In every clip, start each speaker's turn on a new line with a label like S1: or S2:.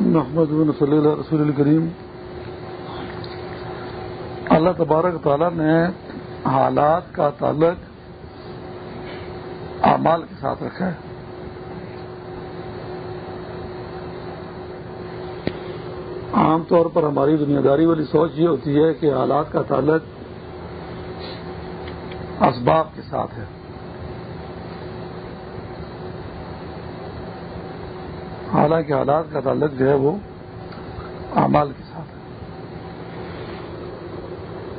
S1: محمد بن صلی اللہ رسول الکریم اللہ تبارک تعالیٰ نے حالات کا تعلق اعمال کے ساتھ رکھا ہے۔ عام طور پر ہماری دنیا داری والی سوچ یہ ہوتی ہے کہ حالات کا تعلق اسباب کے ساتھ ہے۔ حالانکہ حالات کا تعلق جو ہے وہ اعمال کے ساتھ ہے۔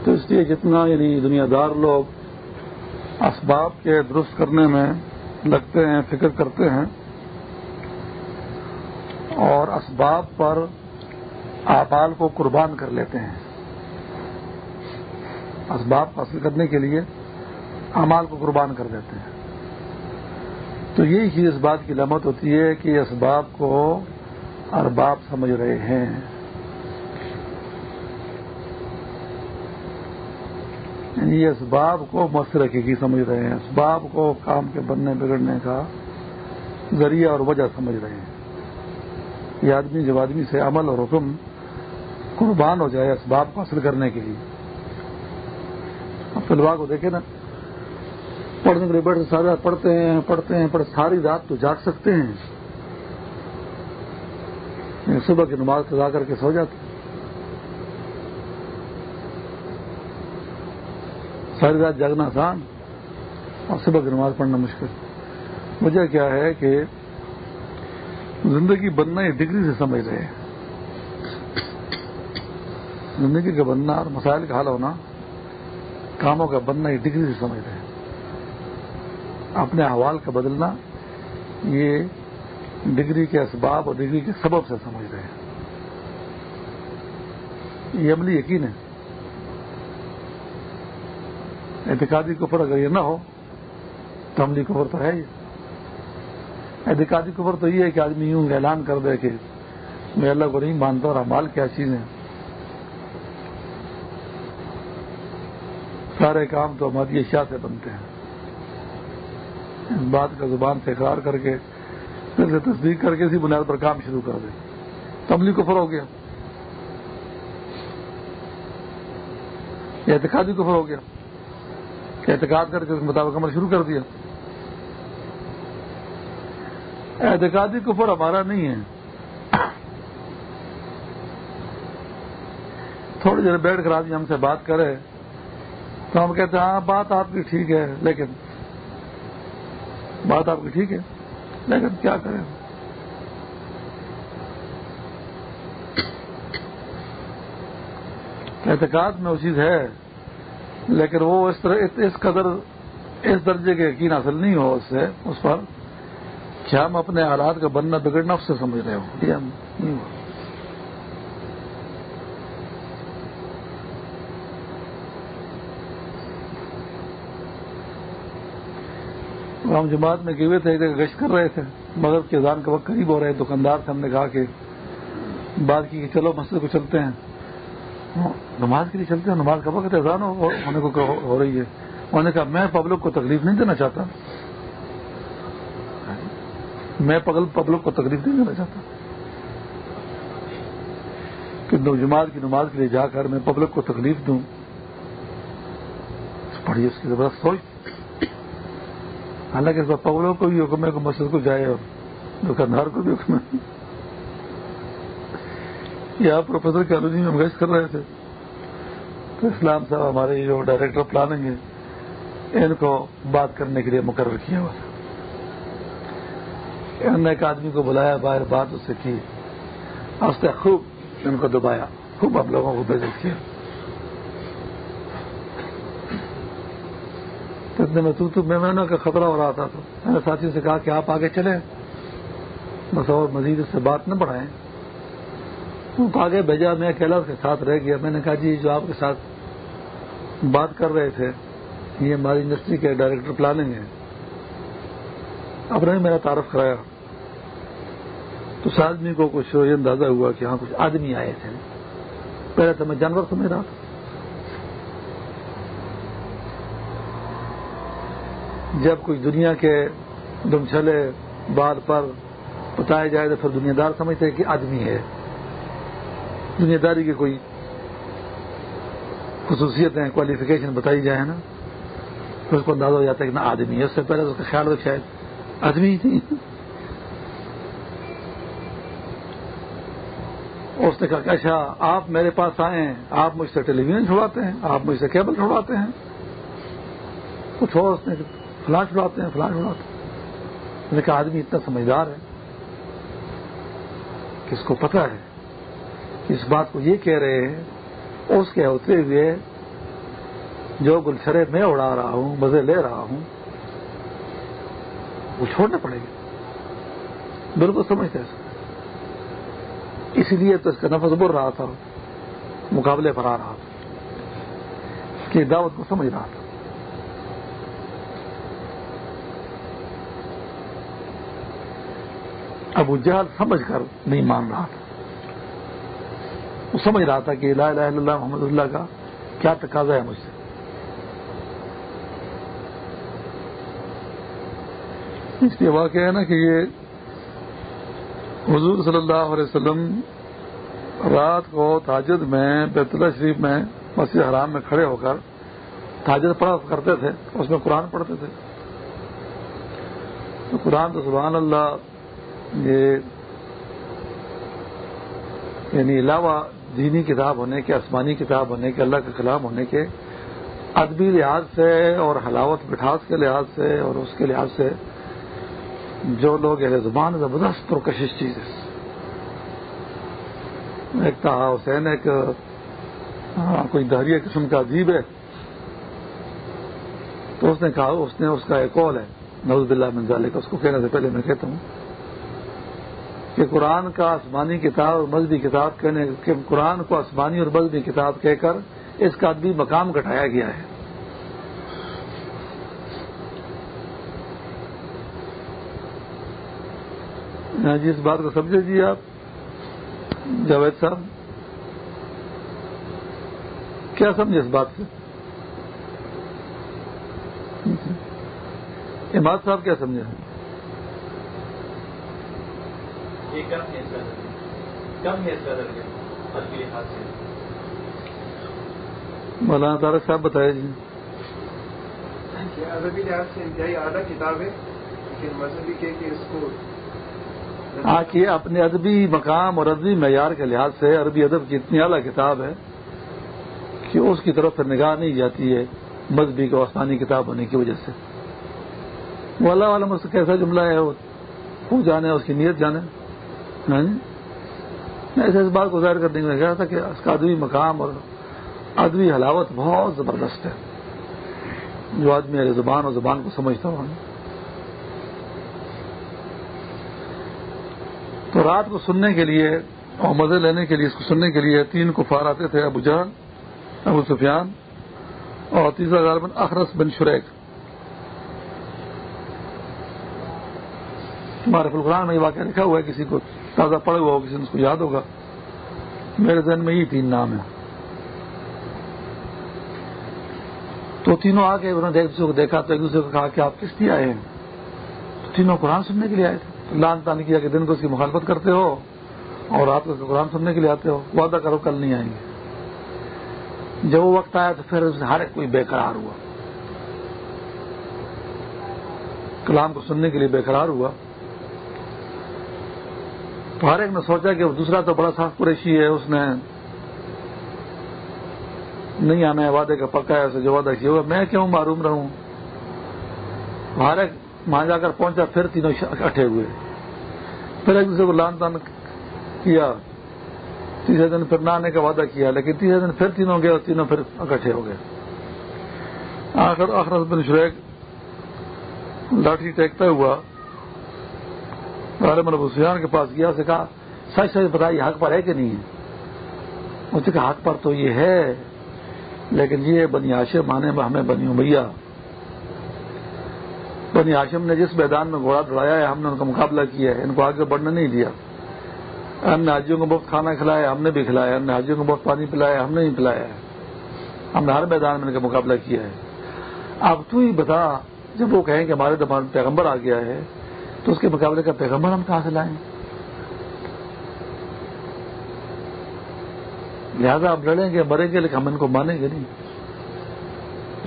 S1: تو اس لیے جتنا یعنی دنیا دار لوگ اسباب کے درست کرنے میں لگتے ہیں، فکر کرتے ہیں، اور اسباب پر اعمال کو قربان کر لیتے ہیں۔ اسباب حاصل کرنے کے لیے اعمال کو قربان کر دیتے ہیں۔ تو یہی چیز اس بات کی لمت ہوتی ہے کہ اسباب کو ارباب سمجھ رہے ہیں۔ یعنی یہ اسباب کو مؤثر کی سمجھ رہے ہیں اسباب کو کام کے بننے، بگڑنے کا ذریعہ اور وجہ سمجھ رہے ہیں۔ یہ آدمی جب آدمی سے عمل اور حکم قربان ہو جائے اسباب کو حاصل کرنے کے لیے۔ اب طلبا کو دیکھیں نا پڑھنے کے لیے بیٹھ ساری رات پڑھتے ہیں پڑھتے ہیں پڑھ ساری رات تو جاگ سکتے ہیں۔ یعنی صبح کی نماز سزا کر کے سو جاتے ساری رات جاگنا آسان اور صبح کی نماز پڑھنا مشکل۔ وجہ کیا ہے کہ زندگی بننا یہ ڈگری سے سمجھ رہے ہیں۔ زندگی کا بننا اور مسائل کا حل ہونا، کاموں کا بننا یہ ڈگری سے سمجھ رہے ہیں۔ اپنے احوال کا بدلنا یہ ڈگری کے اسباب اور ڈگری کے سبب سے سمجھ رہے ہیں۔ یہ عملی یقین ہے۔ اعتقادی کفر اگر یہ نہ ہو تو عملی کفر تو ہے ہی۔ اعتقادی کفر تو یہ ہے کہ آدمی یوں اعلان کر دے کہ میں اللہ کو نہیں مانتا اور امال کیا چیز ہے سارے کام تو ہماری اشیاء سے بنتے ہیں۔ اس بات کا زبان سے اقرار کر کے، پھر سے تصدیق کر کے اسی بنیاد پر کام شروع کر دے۔ تملی کو ہو گیا۔ اعتقادی کفر ہو گیا۔ اعتقاد کر کے اس مطابق عمل شروع کر دیا۔ اعتقادی کفر ہمارا نہیں ہے۔ تھوڑی دیر بیٹھ کر آدمی ہم سے بات کرے تو ہم کہتے ہیں ہاں بات آپ کی ٹھیک ہے، لیکن بات آپ کی ٹھیک ہے، لیکن کیا کریں؟ اعتقاد میں وہ چیز ہے، لیکن وہ اس طرح، اس قدر، اس درجے کے یقین حاصل نہیں ہو اس سے، اس پر کیا ہم اپنے حالات کا بننا، بگڑنا، اس سے سمجھ رہے ہو یہ ہم نہیں ہو ہم جماعت میں گئے ہوئے تھے گشت کر رہے تھے۔ مغرب کے اذان کا وقت قریب ہو رہے دکاندار سے ہم نے کہا کہ بات کی کہ چلو مسجد کو چلتے ہیں۔ نماز کے لیے چلتے ہیں؟ نماز کا وقت اذان ہونے کو ہو رہی ہے۔ انہوں نے کہا، میں پبلک کو تکلیف نہیں دینا چاہتا۔ میں پبلک کو تکلیف نہیں دینا چاہتا۔ کہ جماعت کی نماز کے لیے جا کر میں پبلک کو تکلیف دوں۔ پڑھی اس کی زبردست سوچ حالانکہ اس پگڑوں کو بھی حکم ہے کہ مسجد کو جائے اور دکاندار کو بھی حکم ہے۔ یہاں پروفیسر کالونی میں گیس کر رہے تھے۔ تو اسلام صاحب ہمارے جو ڈائریکٹر پلاننگ ہے ان کو بات کرنے کے لیے مقرر کیا ہوا تھا۔ انہوں نے ایک آدمی کو بلایا، باہر بات اس سے کی۔ اس نے خوب ان کو دبایا، خوب ہم لوگوں کو بےزت کیا۔ اتنے میں تو میں کا خطرہ ہو رہا تھا تو میں نے ساتھیوں سے کہا کہ آپ آگے چلیں۔ بس اور مزید اس سے بات نہ بڑھائیں۔ وہ آگے بھیجا، میں اکیلا اس کے ساتھ رہ گیا۔ میں نے کہا جی جو آپ کے ساتھ بات کر رہے تھے، یہ ہماری انڈسٹری کے ڈائریکٹر پلاننگ ہے اب نے میرا تعارف کرایا۔ تو اس آدمی کو کچھ یہ اندازہ ہوا کہ ہاں کچھ آدمی آئے تھے۔ پہلے تو میں جانور سمجھ رہا تھا۔ جب کچھ دنیا کے دمچھلے بات پر بتایا جائے تو پھر دنیا دار سمجھتے ہیں کہ آدمی ہے۔ دنیا داری کی کوئی خصوصیتیں کوالیفیکیشن بتائی جائے نا، تو اس کو اندازہ ہو جاتا ہے کہ نہ آدمی ہے۔ اس سے پہلے اس کا خیال ہو شاید آدمی ہی نہیں۔ اس نے کہا کہ اچھا آپ میرے پاس آئے ہیں، آپ مجھ سے ٹیلی ویژن چھوڑاتے ہیں، آپ مجھ سے کیبل چھوڑاتے ہیں۔ کچھ اور اس نے فلاں چھوڑاتے ہیں، فلاں چھوڑاتے ہیں نے آدمی اتنا سمجھدار ہے کہ اس کو پتہ ہے۔ کہ اس بات کو یہ کہہ رہے ہیں، اس کے ہوتے ہوئے جو گلچرے میں اڑا رہا ہوں، مزے لے رہا ہوں، وہ چھوڑنا پڑے گا بالکل سمجھتے ہیں اس لیے تو اس کا نفس بر رہا تھا، مقابلے پر آ رہا تھا، کہ دعوت کو سمجھ رہا تھا۔ اب جہل سمجھ کر نہیں مان رہا تھا۔ وہ سمجھ رہا تھا کہ لا الہ الا اللہ محمد اللہ کا کیا تقاضا ہے مجھ سے۔ اس لیے واقع ہے نا کہ یہ حضور صلی اللہ علیہ وسلم رات کو تاجد میں، بیت اللہ شریف میں، مسجد حرام میں کھڑے ہو کر تاجد پڑھا کرتے تھے، اس میں قرآن پڑھتے تھے۔ تو قرآن تو سبحان اللہ یہ یعنی علاوہ دینی کتاب ہونے کے، آسمانی کتاب ہونے کے، اللہ کے کلام ہونے کے ادبی لحاظ سے اور حلاوت مٹھاس کے لحاظ سے اور اس کے لحاظ سے جو لوگ اہل زبان زبردست پرکشش چیز ہے۔ ایک تھا حسین ایک کوئی دہری قسم کا عجیب ہے۔ تو اس نے کہا، اس نے اس کا ایک کال ہے۔ نوز بلّہ منظالے کا اس کو کہنے سے پہلے میں کہتا ہوں۔ کہ قرآن کا آسمانی کتاب اور مذہبی کتاب کہنے کہ قرآن کو آسمانی اور مذہبی کتاب کہہ کر اس کا ادبی مقام گھٹایا گیا ہے۔ ہاں جی اس بات کو سمجھے جی آپ۔ جاوید صاحب، کیا سمجھے اس بات سے؟ اماد صاحب کیا سمجھے؟ مولانا طارق صاحب بتائے جی۔
S2: عربی لحاظ سے انتہائی اعلیٰ کتاب ہے لیکن مذہبی کہ اس کو
S1: ہاں کہ اپنے ادبی مقام اور ادبی معیار کے لحاظ سے عربی ادب کی اتنی اعلیٰ کتاب ہے کہ اس کی طرف نگاہ نہیں جاتی ہے مذہبی کو آسانی کتاب ہونے کی وجہ سے۔ وہ اللہ عالم اس کا کیسا جملہ ہے وہ جانے اس کی نیت جانے۔ جی؟ میں ایسے اس بات کو ظاہر کرنے میں کہا تھا کہ اس کا ادبی مقام اور ادبی حلاوت بہت زبردست ہے۔ جو آدمی زبان اور زبان کو سمجھتا ہوں تو رات کو سننے کے لیے اور مزے لینے کے لیے، اس کو سننے کے لیے تین کفار آتے تھے، ابو جہان ابو سفیان اور تیسرا غالباً اخرس بن شریک۔ ہمارے فلقران میں یہ واقعہ لکھا ہوا ہے، کسی کو تازہ پڑا ہوا ہو، کسی نے اس کو یاد ہوگا۔ میرے ذہن میں یہ تین نام ہیں۔ تو تینوں آ کے انہوں نے ایک دوسرے کو دیکھا، تو ایک دوسرے کو کہا کہ آپ کس لیے آئے ہیں؟ تو تینوں قرآن سننے کے لیے آئے تھے۔ لان تان کیا کہ دن کو اس کی مخالفت کرتے ہو اور رات کو قرآن سننے کے لیے آتے ہو، وعدہ کرو کل نہیں آئیں گے۔ جب وہ وقت آیا تو پھر ہر ایک کوئی بے قرار ہوا۔ کلام کو سننے کے لیے بے قرار ہوا۔ تو ہر ایک نے سوچا کہ دوسرا تو بڑا صاف قریشی ہے، اس نے نہیں آنا ہے، وعدے کا پکا ہے اسے جو وعدہ کیا ہوا۔ میں کیوں معروم رہوں؟ ہر ایک وہاں جا کر پہنچا، پھر تینوں اکٹھے ہوئے۔ پھر ایک دوسرے کو لان تان کیا۔ تیسرے دن پھر نہ آنے کا وعدہ کیا، لیکن تیسرے دن پھر تینوں گئے اور تینوں پھر اکٹھے ہو گئے۔ آخر آخر بن شریک لاٹھی ٹیکتا ہوا۔ ابو سفیان کے پاس گیا سے کہا، سچ سچ بتائیے، حق پر ہے کہ نہیں ہے؟ اس نے کہا، حق پر تو یہ ہے، لیکن یہ بنی آشے مانے میں ہمیں بنی بھیا بنی ہاشم نے جس میدان میں گھوڑا دوڑایا ہے، ہم نے ان کا مقابلہ کیا ہے، ان کو آگے بڑھنے نہیں دیا۔ ہم نے حاجیوں کو بہت کھانا کھلایا، ہم نے بھی کھلایا۔ ہم نے حاجیوں کو بہت پانی پلایا، ہم نے نہیں پلایا۔ ہے ہم نے ہر میدان میں ان کا مقابلہ کیا ہے۔ اب تو ہی بتا، جب وہ کہیں کہ ہمارے دمان پیغمبر آ گیا ہے تو اس کے مقابلے کا پیغمبر ہم کہاں سے لائیں؟ لہذا آپ لڑیں گے، مریں گے، لیکن ہم ان کو مانیں گے نہیں۔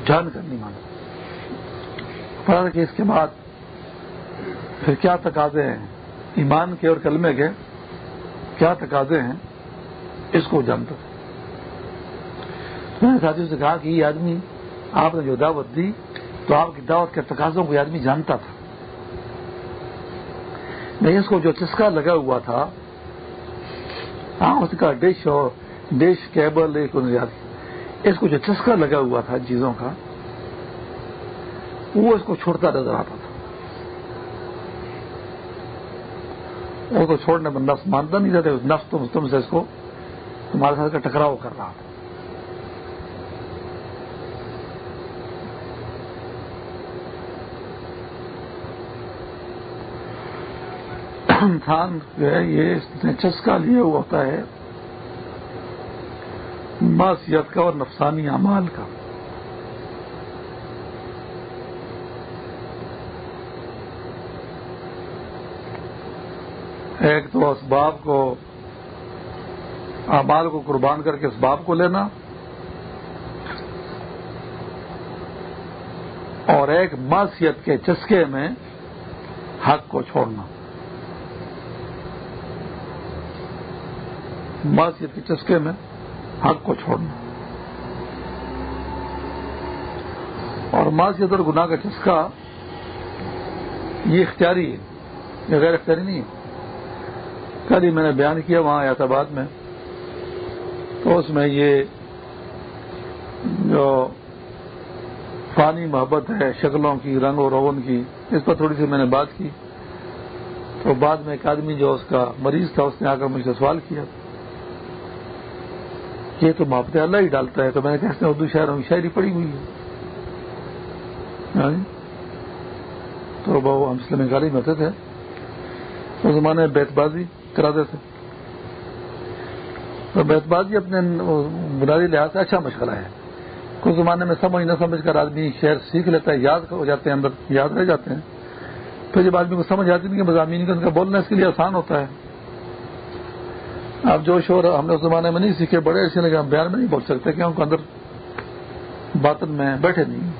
S1: جان کر نہیں مانا پتا کہ اس کے بعد پھر کیا تقاضے ہیں؟ ایمان کے اور کلمے کے کیا تقاضے ہیں؟ اس کو جانتا تھا میں نے ساتھیوں سے کہا کہ یہ آدمی آپ نے جو دعوت دی تو آپ کی دعوت کے تقاضوں کو یہ آدمی جانتا تھا۔ نہیں، اس کو جو چسکا لگا ہوا تھا ہاں اس کا ڈش اور ڈش کیبل اس کو جو چسکا لگا ہوا تھا چیزوں کا، وہ اس کو چھوڑتا نظر آتا تھا۔ وہ تو چھوڑنے میں نفس مانتا نہیں رہتے نفس تم تم سے اس کو، تمہارے ساتھ کا ٹکراؤ کر رہا تھا۔ انسان جو ہے یہ اس نے چسکا لیا ہوا ہوتا ہے۔ معصیت کا اور نفسانی اعمال کا۔ ایک تو اسباب کو، اعمال کو قربان کر کے اسباب کو لینا۔ اور ایک معصیت کے چسکے میں حق کو چھوڑنا۔ معصیت کے چسکے میں حق کو چھوڑنا۔ اور معاشیت اور گناہ کا چسکا یہ اختیاری ہے، یہ غیر اختیاری نہیں ہے۔ کل ہی میں نے بیان کیا وہاں ایت آباد میں، تو اس میں یہ جو فانی محبت ہے، شکلوں کی، رنگ و روغن کی، اس پر تھوڑی سی میں نے بات کی۔ تو بعد میں ایک آدمی جو اس کا مریض تھا، اس نے آ کر مجھ سے سوال کیا۔ یہ تو محبت اللہ ہی ڈالتا ہے تو میں نے کہتے ہیں اردو شہروں کی شاعری پڑی ہوئی ہے۔ ہاں؟ تو بہو ہم اسلامی گاڑی میں ہوتے تھے۔ اس زمانے میں بیت بازی کراتے تھے۔ تو بیت بازی اپنے بنیادی لحاظ سے اچھا مشغلہ ہے۔ کچھ زمانے میں سمجھ نہ سمجھ کر آدمی شہر سیکھ لیتا ہے، یاد ہو جاتے ہیں، اندر یاد رہ جاتے ہیں۔ پھر جب آدمی کو سمجھ آتی نہیں کہ مضامین کا بولنا اس کے لیے آسان ہوتا ہے۔ اب جو شور ہم نے اس زمانے میں نہیں سیکھے، بڑے ایسے لگے، ہم بیان میں نہیں بول سکتے کہ ان کو اندر باطن میں بیٹھے نہیں۔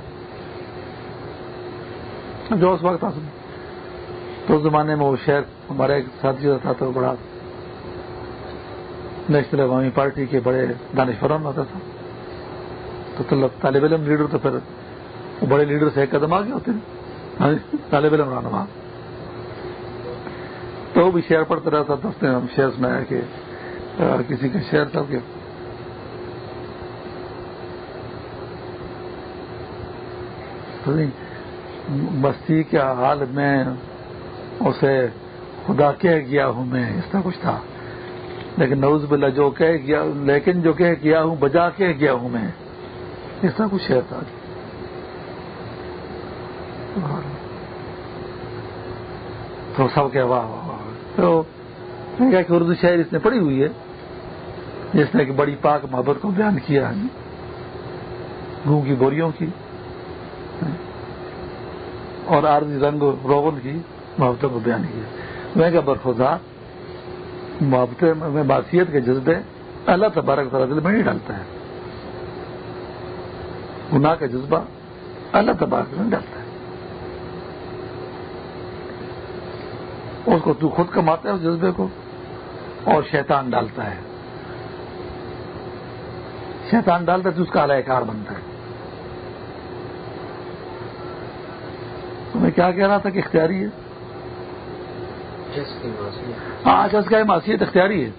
S1: جو اس وقت تو اس زمانے میں وہ شہر ہمارا ایک ساتھی تھا تو بڑا نیشنل عوامی پارٹی کے بڑے دانشوران ہوتا تھا۔ تو طالب علم لیڈر تو پھر بڑے لیڈر سے ایک قدم آگے ہوتے ہیں۔ ہاں، طالب علم رہنما۔ تو وہ بھی شہر پڑتا رہتا دستے ہم شہر میں آئے کسی کا شہر تھا کہ بستی کے حال میں اسے خدا کہہ گیا ہوں میں، اس طرح کچھ تھا۔ لیکن نوز بلا جو کہہ گیا، لیکن جو کہہ گیا ہوں، بجا کے گیا ہوں میں۔ اس طرح کچھ شہر تھا۔ تو سب کے واہ۔ تو کہ اردو شاعر اس نے پڑھی ہوئی ہے، جس نے ایک بڑی پاک محبت کو بیان کیا ہے، گوں کی بوریوں کی، اور آرزی رنگ روغن کی محبتوں کو بیان کیا میں کیا برخوزا محبت میں باثیت کے جذبے اللہ تبارک تعالیٰ دل میں نہیں ڈالتا ہے۔ گناہ کا جذبہ اللہ تبارک میں ڈالتا ہے۔ اس کو تو خود کماتا ہے اس جذبے کو۔ اور شیطان ڈالتا ہے۔ شیطان ڈالتا ہے تو اس کا اعلی کار بنتا ہے۔ تو میں کیا کہہ رہا تھا کہ اختیاری ہے؟ ہاں چسکا ہے معاشیت اختیاری ہے۔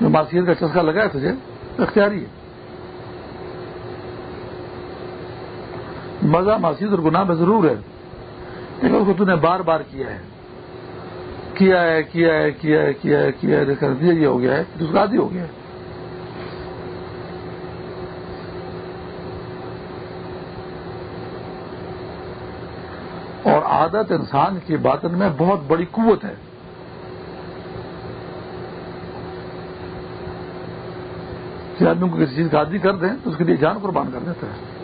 S1: جو معاشیت کا چسکا لگا ہے تجھے اختیاری ہے۔ مزہ معاشیت اور گناہ میں ضرور ہے لیکن اس کو تو نے بار بار کیا ہے۔ کیا ہے کیا ہے کیا ہے کیا ہے کیا ہے کر دیا یہ ہو گیا ہے تو ہو گیا ہے۔ اور عادت انسان کی باطن میں بہت بڑی قوت ہے۔ کہ آدمی کو کسی چیز کا عادی کر دیں تو اس کے لیے جان قربان کر دیتا ہے۔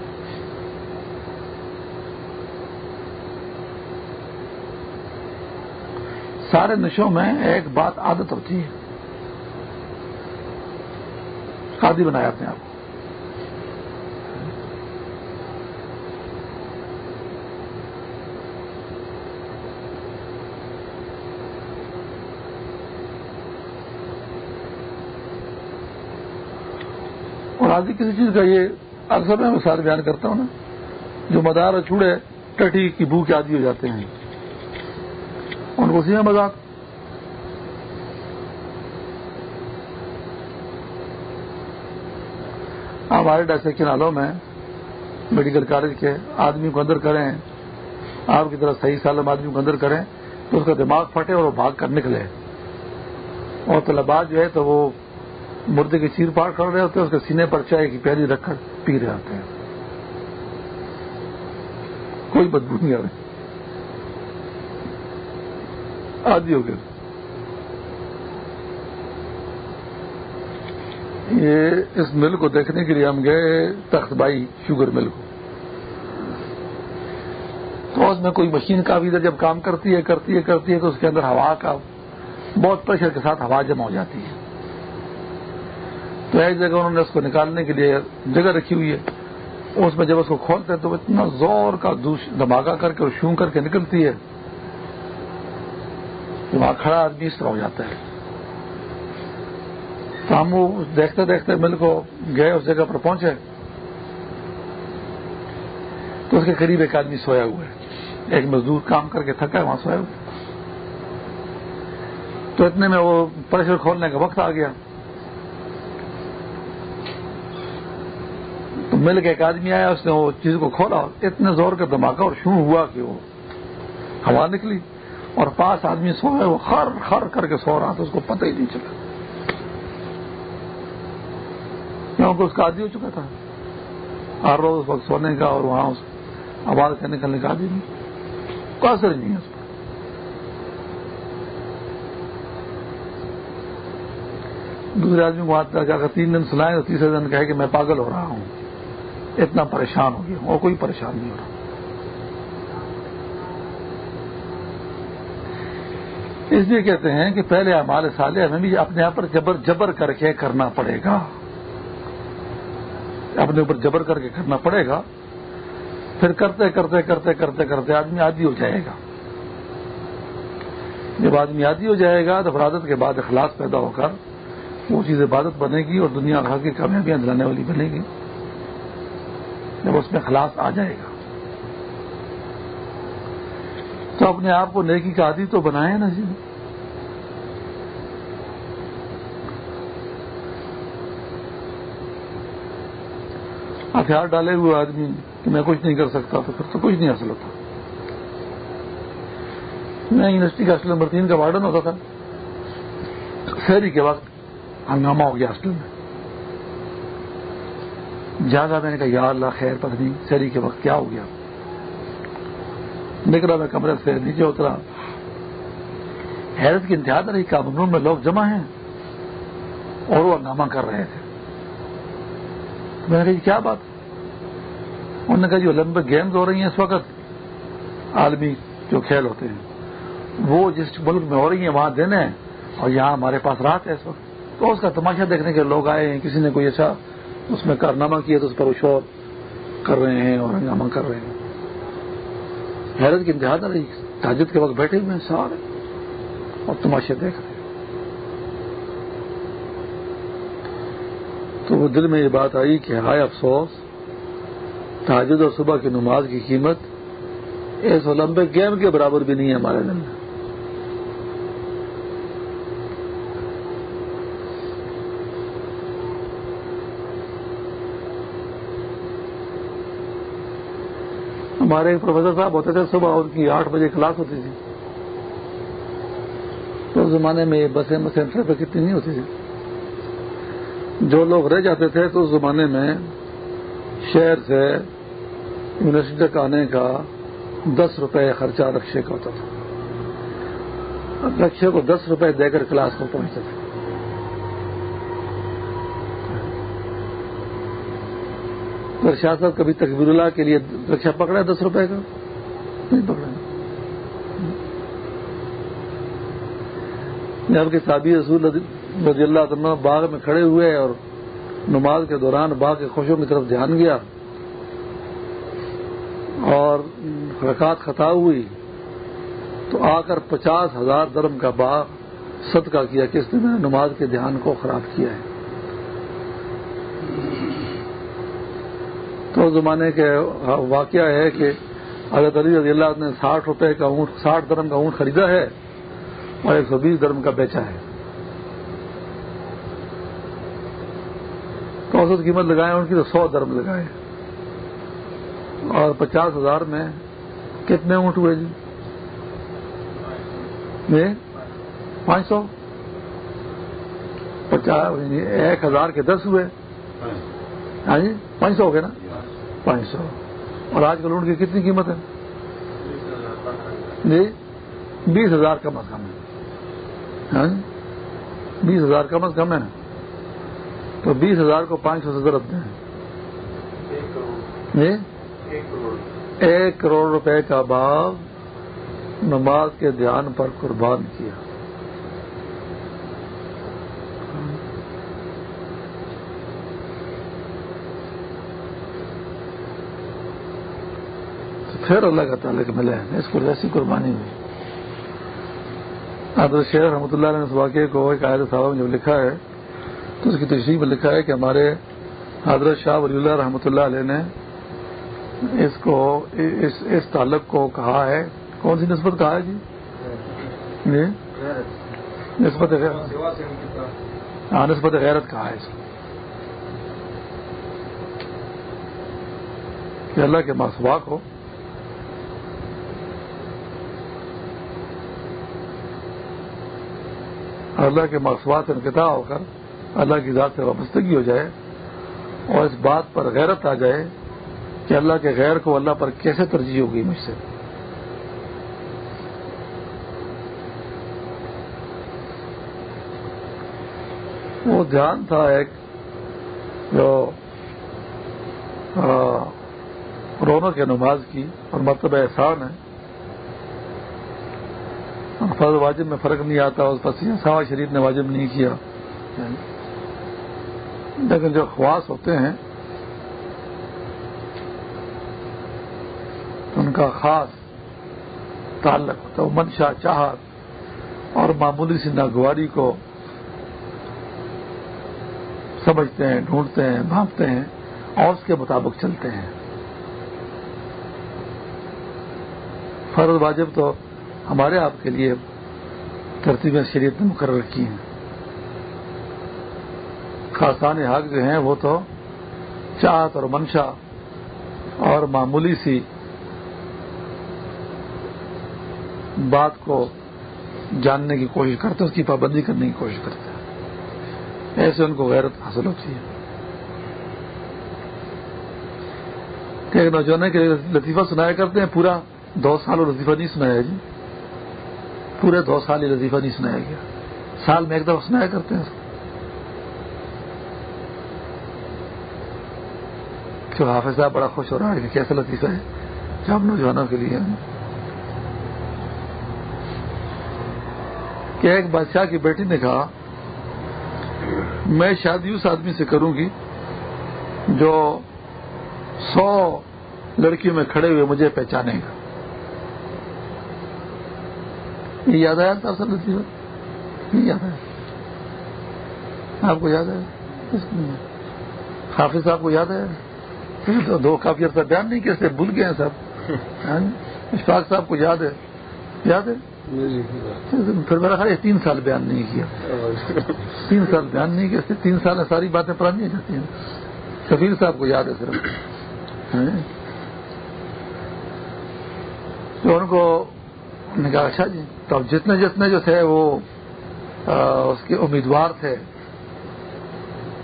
S1: سارے نشوں میں ایک بات عادت ہوتی ہے۔ قادی بنایا اپنے آپ کو۔ اور آدھی کسی چیز کا یہ اکثر میں مثال بیان کرتا ہوں نا، جو مدار اور چوڑے ٹٹی کی بو کے عادی ہو جاتے ہیں۔ ان کو اسی میں مذاق۔ ہمارے ایسے کنالوں میں میڈیکل کالج کے آدمی کو اندر کریں، آپ کی طرح صحیح سالم آدمی کو اندر کریں تو اس کا دماغ پھٹے اور وہ بھاگ کر نکلے۔ اور طلبات جو ہے تو وہ مردے کی چیر پاڑ کر رہے ہوتے ہیں، اس کے سینے پر چائے کی پیاری رکھ کر پی رہے ہوتے ہیں۔ کوئی بدبو نہیں آ رہی۔ آدھی ہو گئے۔ یہ اس مل کو دیکھنے کے لیے ہم گئے تخت بائی شوگر مل کو۔ تو اس میں کوئی مشین کافی دیر جب کام کرتی ہے کرتی ہے کرتی ہے، تو اس کے اندر ہوا کا بہت پریشر کے ساتھ ہوا جمع ہو جاتی ہے۔ تو ایک جگہ انہوں نے اس کو نکالنے کے لیے جگہ رکھی ہوئی ہے۔ اس میں جب اس کو کھولتے ہیں تو اتنا زور کا دھماکہ کر کے اور شوں کر کے نکلتی ہے۔ وہاں کھڑا آدمی اس طرح ہو جاتا ہے۔ تو ہم وہ دیکھتے دیکھتے مل کو گئے، اس جگہ پر پہنچے۔ تو اس کے قریب ایک آدمی سویا ہوا ہے۔ ایک مزدور کام کر کے تھکا ہے، وہاں سویا ہوا تو اتنے میں وہ پریشر کھولنے کا وقت آ گیا۔ تو مل کے ایک آدمی آیا، اس نے وہ چیز کو کھولا اتنے زور کا دھماکہ اور شوں ہوا کہ وہ ہوا نکلی۔ اور پاس آدمی سو ہے وہ خر خر کر کے سو رہا تھا، اس کو پتہ ہی نہیں چلا۔ کیونکہ اس کا عادی ہو چکا تھا۔ ہر روز اس وقت سونے کا اور وہاں اس آواز سے نکلنے کا عادی نہیں۔ کوئی اثر نہیں ہے اس پر۔ دوسرے آدمی کو آتا کہ اگر تین دن سنائے تو تیسرے دن کہے کہ میں پاگل ہو رہا ہوں۔ اتنا پریشان ہو گیا ہوں اور کوئی پریشان نہیں ہو رہا۔ اس لیے کہتے ہیں کہ پہلے ہمارے سالے ہمیں بھی اپنے آپ پر جبر جبر کر کے کرنا پڑے گا۔ اپنے اوپر جبر کر کے کرنا پڑے گا۔ پھر کرتے کرتے کرتے کرتے کرتے آدمی عادی ہو جائے گا۔ جب آدمی عادی ہو جائے گا تو فرادت کے بعد اخلاص پیدا ہو کر وہ چیز عبادت بنے گی اور دنیا بھر کی کامیابیاں دلانے والی بنے گی۔ جب اس میں خلاص آ جائے گا۔ تو اپنے آپ کو نیکی کا عادی تو بنائے نا جی۔ ہتھیار ڈالے ہوئے آدمی کہ میں کچھ نہیں کر سکتا تو پھر تو کچھ نہیں حاصل ہوتا۔ میں یونیورسٹی کا ہاسٹل نمبر تین کا وارڈن ہوتا تھا۔ شہری کے وقت ہنگامہ ہو گیا ہاسٹل میں۔ زیادہ میں نے کہا، یا اللہ خیر پتنی شہری کے وقت کیا ہو گیا۔ نکلا میں کمرے سے، نیچے اترا۔ حیرت کی انتہا رہی کامرون میں لوگ جمع ہیں اور وہ ہنگامہ کر رہے تھے۔ میں نے کہا کیا بات؟ انہوں نے کہا جی اولمپک گیمز ہو رہی ہیں اس وقت۔ عالمی جو کھیل ہوتے ہیں، وہ جس ملک میں ہو رہی ہیں، وہاں دینے ہیں اور یہاں ہمارے پاس رات ہے اس وقت۔ تو اس کا تماشا دیکھنے کے لوگ آئے ہیں، کسی نے کوئی ایسا اس میں کارنامہ کیا تو اس پر وہ شور کر رہے ہیں اور ہنگامہ کر رہے ہیں۔ حیرت کی انتہا رہی تاجد کے وقت بیٹھے ہوئے سارے۔ اور تماشے دیکھ رہے تو وہ دل میں یہ بات آئی کہ ہائے افسوس تاجد اور صبح کی نماز کی قیمت اس اولمپک گیم کے برابر بھی نہیں ہے ہمارے دل میں۔ ہمارے ایک پروفیسر صاحب ہوتے تھے صبح ان کی آٹھ بجے کلاس ہوتی تھی۔ تو اس زمانے میں بسیں بسیں ٹریفک اتنی نہیں ہوتی تھی جو لوگ رہ جاتے تھے تو اس زمانے میں شہر سے یونیورسٹی تک آنے کا دس روپے خرچہ رکشے کا ہوتا تھا۔ رکشے کو دس روپے دے کر کلاس میں پہنچتے تھے۔ شاہ صاحب کبھی تقبیر اللہ کے لیے رکشا پکڑا دس روپے کا؟ نہیں پکڑا جبکہ صابی رسول رضی اللہ عنہ باغ میں کھڑے ہوئے اور نماز کے دوران باغ کے خوشوں کی طرف دھیان گیا اور رکعت خطا ہوئی تو آ کر پچاس ہزار درم کا باغ صدقہ کیا کس نے نماز کے دھیان کو خراب کیا ہے۔ تو زمانے کے واقعہ ہے کہ حضرت علی رضی اللہ نے ساٹھ روپے کا اونٹ، ساٹھ درم کا اونٹ خریدا ہے اور ایک سو بیس درم کا بیچا ہے۔ تو اوسط قیمت لگائے ان کی تو سو درم لگائے اور پچاس ہزار میں کتنے اونٹ ہوئے جی؟ پانچ سو؟ پچاس یعنی ایک ہزار کے دس ہوئے۔ ہاں جی پانچ سو ہو گئے نا؟ پانچ سو۔ اور آج کل اونٹ کی کتنی قیمت ہے؟ جی بیس ہزار کم از کم ہے۔ ہاں؟ بیس ہزار کم از کم ہے۔ تو بیس ہزار کو پانچ سو سے ضرورت دیں۔ جی؟ ایک کروڑ روپے کا باغ نماز کے دھیان پر قربان کیا۔ پھر اللہ کا تعلق ملے اس کو ایسی قربانی ہوئی۔ حضرت شیخ رحمۃ اللہ نے اس واقعے کو ایک عائد صاحب جب لکھا ہے، تو اس کی تشریح میں لکھا ہے کہ ہمارے حضرت شاہ ولی اللہ رحمۃ اللہ علیہ نے اس کو، اس اس تعلق کو کہا ہے۔ کون سی نسبت کہا ہے جی؟ جی؟ نسبت ہاں نسبت غیرت کہا ہے اس کو۔ کہ اللہ کے ماسواق ہو۔ اللہ کے مقصوبات انقطاع ہو کر اللہ کی ذات سے وابستگی ہو جائے اور اس بات پر غیرت آ جائے کہ اللہ کے غیر کو اللہ پر کیسے ترجیح ہوگی مجھ سے؟ وہ دھیان تھا ایک جو رونق کے نماز کی اور مرتبہ احسان ہے۔ فرض واجب میں فرق نہیں آتا، اس پر سوا شریف نے واجب نہیں کیا۔ لیکن جو خواص ہوتے ہیں، ان کا خاص تعلق ہوتا ہے منشا چاہت اور معمولی سی ناگواری کو سمجھتے ہیں، ڈھونڈتے ہیں بھانپتے ہیں اور اس کے مطابق چلتے ہیں۔ فرض واجب تو ہمارے آپ کے لیے ترتیب شریعت نے مقرر کی ہیں۔ خاصان حق جو ہیں وہ تو چاہت اور منشا اور معمولی سی بات کو جاننے کی کوشش کرتے اس کی پابندی کرنے کی کوشش کرتے ایسے ان کو غیرت حاصل ہوتی ہے۔ کہ نوجوان کے لطیفہ سنایا کرتے ہیں، پورا دو سال اور لطیفہ نہیں سنایا جی۔ پورے دو سال یہ لطیفہ نہیں سنایا گیا۔ سال میں ایک دفعہ سنایا کرتے ہیں۔ کہ حافظ صاحب بڑا خوش ہو رہا ہے کہ کیسا لطیفہ ہے جو ہم نوجوانوں کے لیے کہ ایک بادشاہ کی بیٹی نے کہا، میں شادی اس آدمی سے کروں گی جو سو لڑکیوں میں کھڑے ہوئے مجھے پہچانے گا۔ یہ یاد آیا تھا سر نہیں یاد ہے آپ کو یاد ہے حافظ صاحب کو یاد ہے تو دو کافی عرصہ بیان نہیں کیسے بھول گئے ہیں سب۔ ہاں جی؟ اشفاق صاحب کو یاد ہے؟ یاد ہے؟ پھر میرا خیال تین سال بیان نہیں کیا۔ تین سال بیان نہیں کیا تین سال میں ساری باتیں پرانی جاتی ہیں۔ کبیر صاحب کو یاد ہے صرف۔ ہاں جی؟ تو ان کو نے کہا اچھا جی تو اب جتنے جتنے جو تھے وہ اس کے امیدوار تھے۔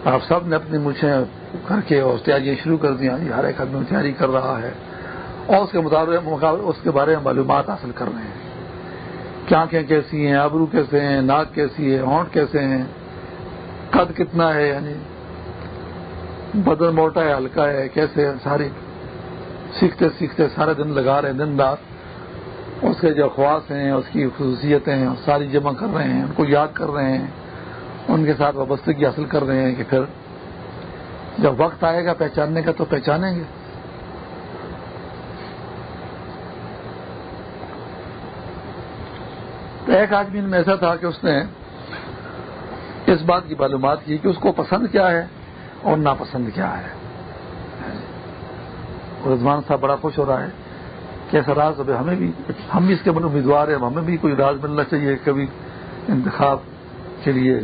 S1: آپ سب نے اپنی مچھیں کر کے اور تیاریاں شروع کر دیا۔ جی ہر ایک آدمی تیاری کر رہا ہے۔ اور اس کے مطابق اس کے بارے میں معلومات حاصل کر رہے ہیں۔ کیا آنکھیں کیسی ہیں؟ آبرو کیسے ہیں؟ ناک کیسی ہے؟ ہونٹ کیسے ہیں؟ قد کتنا ہے؟ یعنی بدن موٹا ہے، ہلکا ہے، کیسے ساری سیکھتے سیکھتے سارے دن لگا رہے ہیں، دن رات۔ اس کے جو خواص ہیں، اس کی خصوصیتیں ہیں، ساری جمع کر رہے ہیں، ان کو یاد کر رہے ہیں، ان کے ساتھ وابستگی حاصل کر رہے ہیں کہ پھر جب وقت آئے گا پہچاننے کا تو پہچانیں گے۔ تو ایک آدمی میں ایسا تھا کہ اس نے اس بات کی معلومات کی کہ اس کو پسند کیا ہے اور ناپسند کیا ہے۔ رضوان صاحب بڑا خوش ہو رہا ہے۔ کہ ایسا راز ابھی ہمیں بھی، ہم بھی اس کے امیدوار ہیں، ہمیں بھی کوئی راز ملنا چاہیے، کبھی انتخاب کے لیے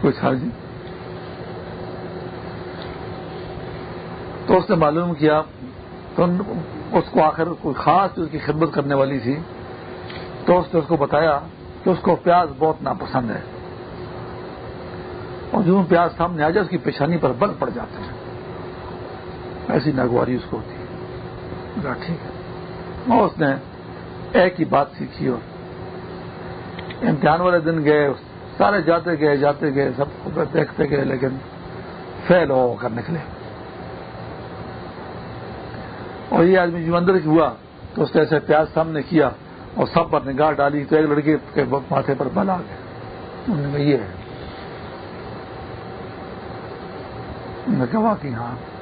S1: کچھ حاضی تو اس نے معلوم کیا، تو اس کو آخر کوئی خاص اس کی خدمت کرنے والی تھی، تو اس نے اس کو بتایا کہ اس کو پیاز بہت ناپسند ہے۔ اور جو پیاز سامنے آ جائے، اس کی پیشانی پر بل پڑ جاتے ہیں ایسی ناگواری اس کو ہوتی ہے۔ ٹھیک ہے۔ اور اس نے ایک ہی بات سیکھی اور امتحان والے دن گئے سارے جاتے گئے جاتے گئے، سب کو دیکھتے گئے، لیکن فیل ہو کر نکلے۔ اور یہ آدمی جو اندر ہوا تو اس نے ایسے پیاز سامنے کیا اور سب پر نگاہ ڈالی تو ایک لڑکے کے ماتھے پر بل آ گئے یہ ہے۔ میں کہا کہ ہاں۔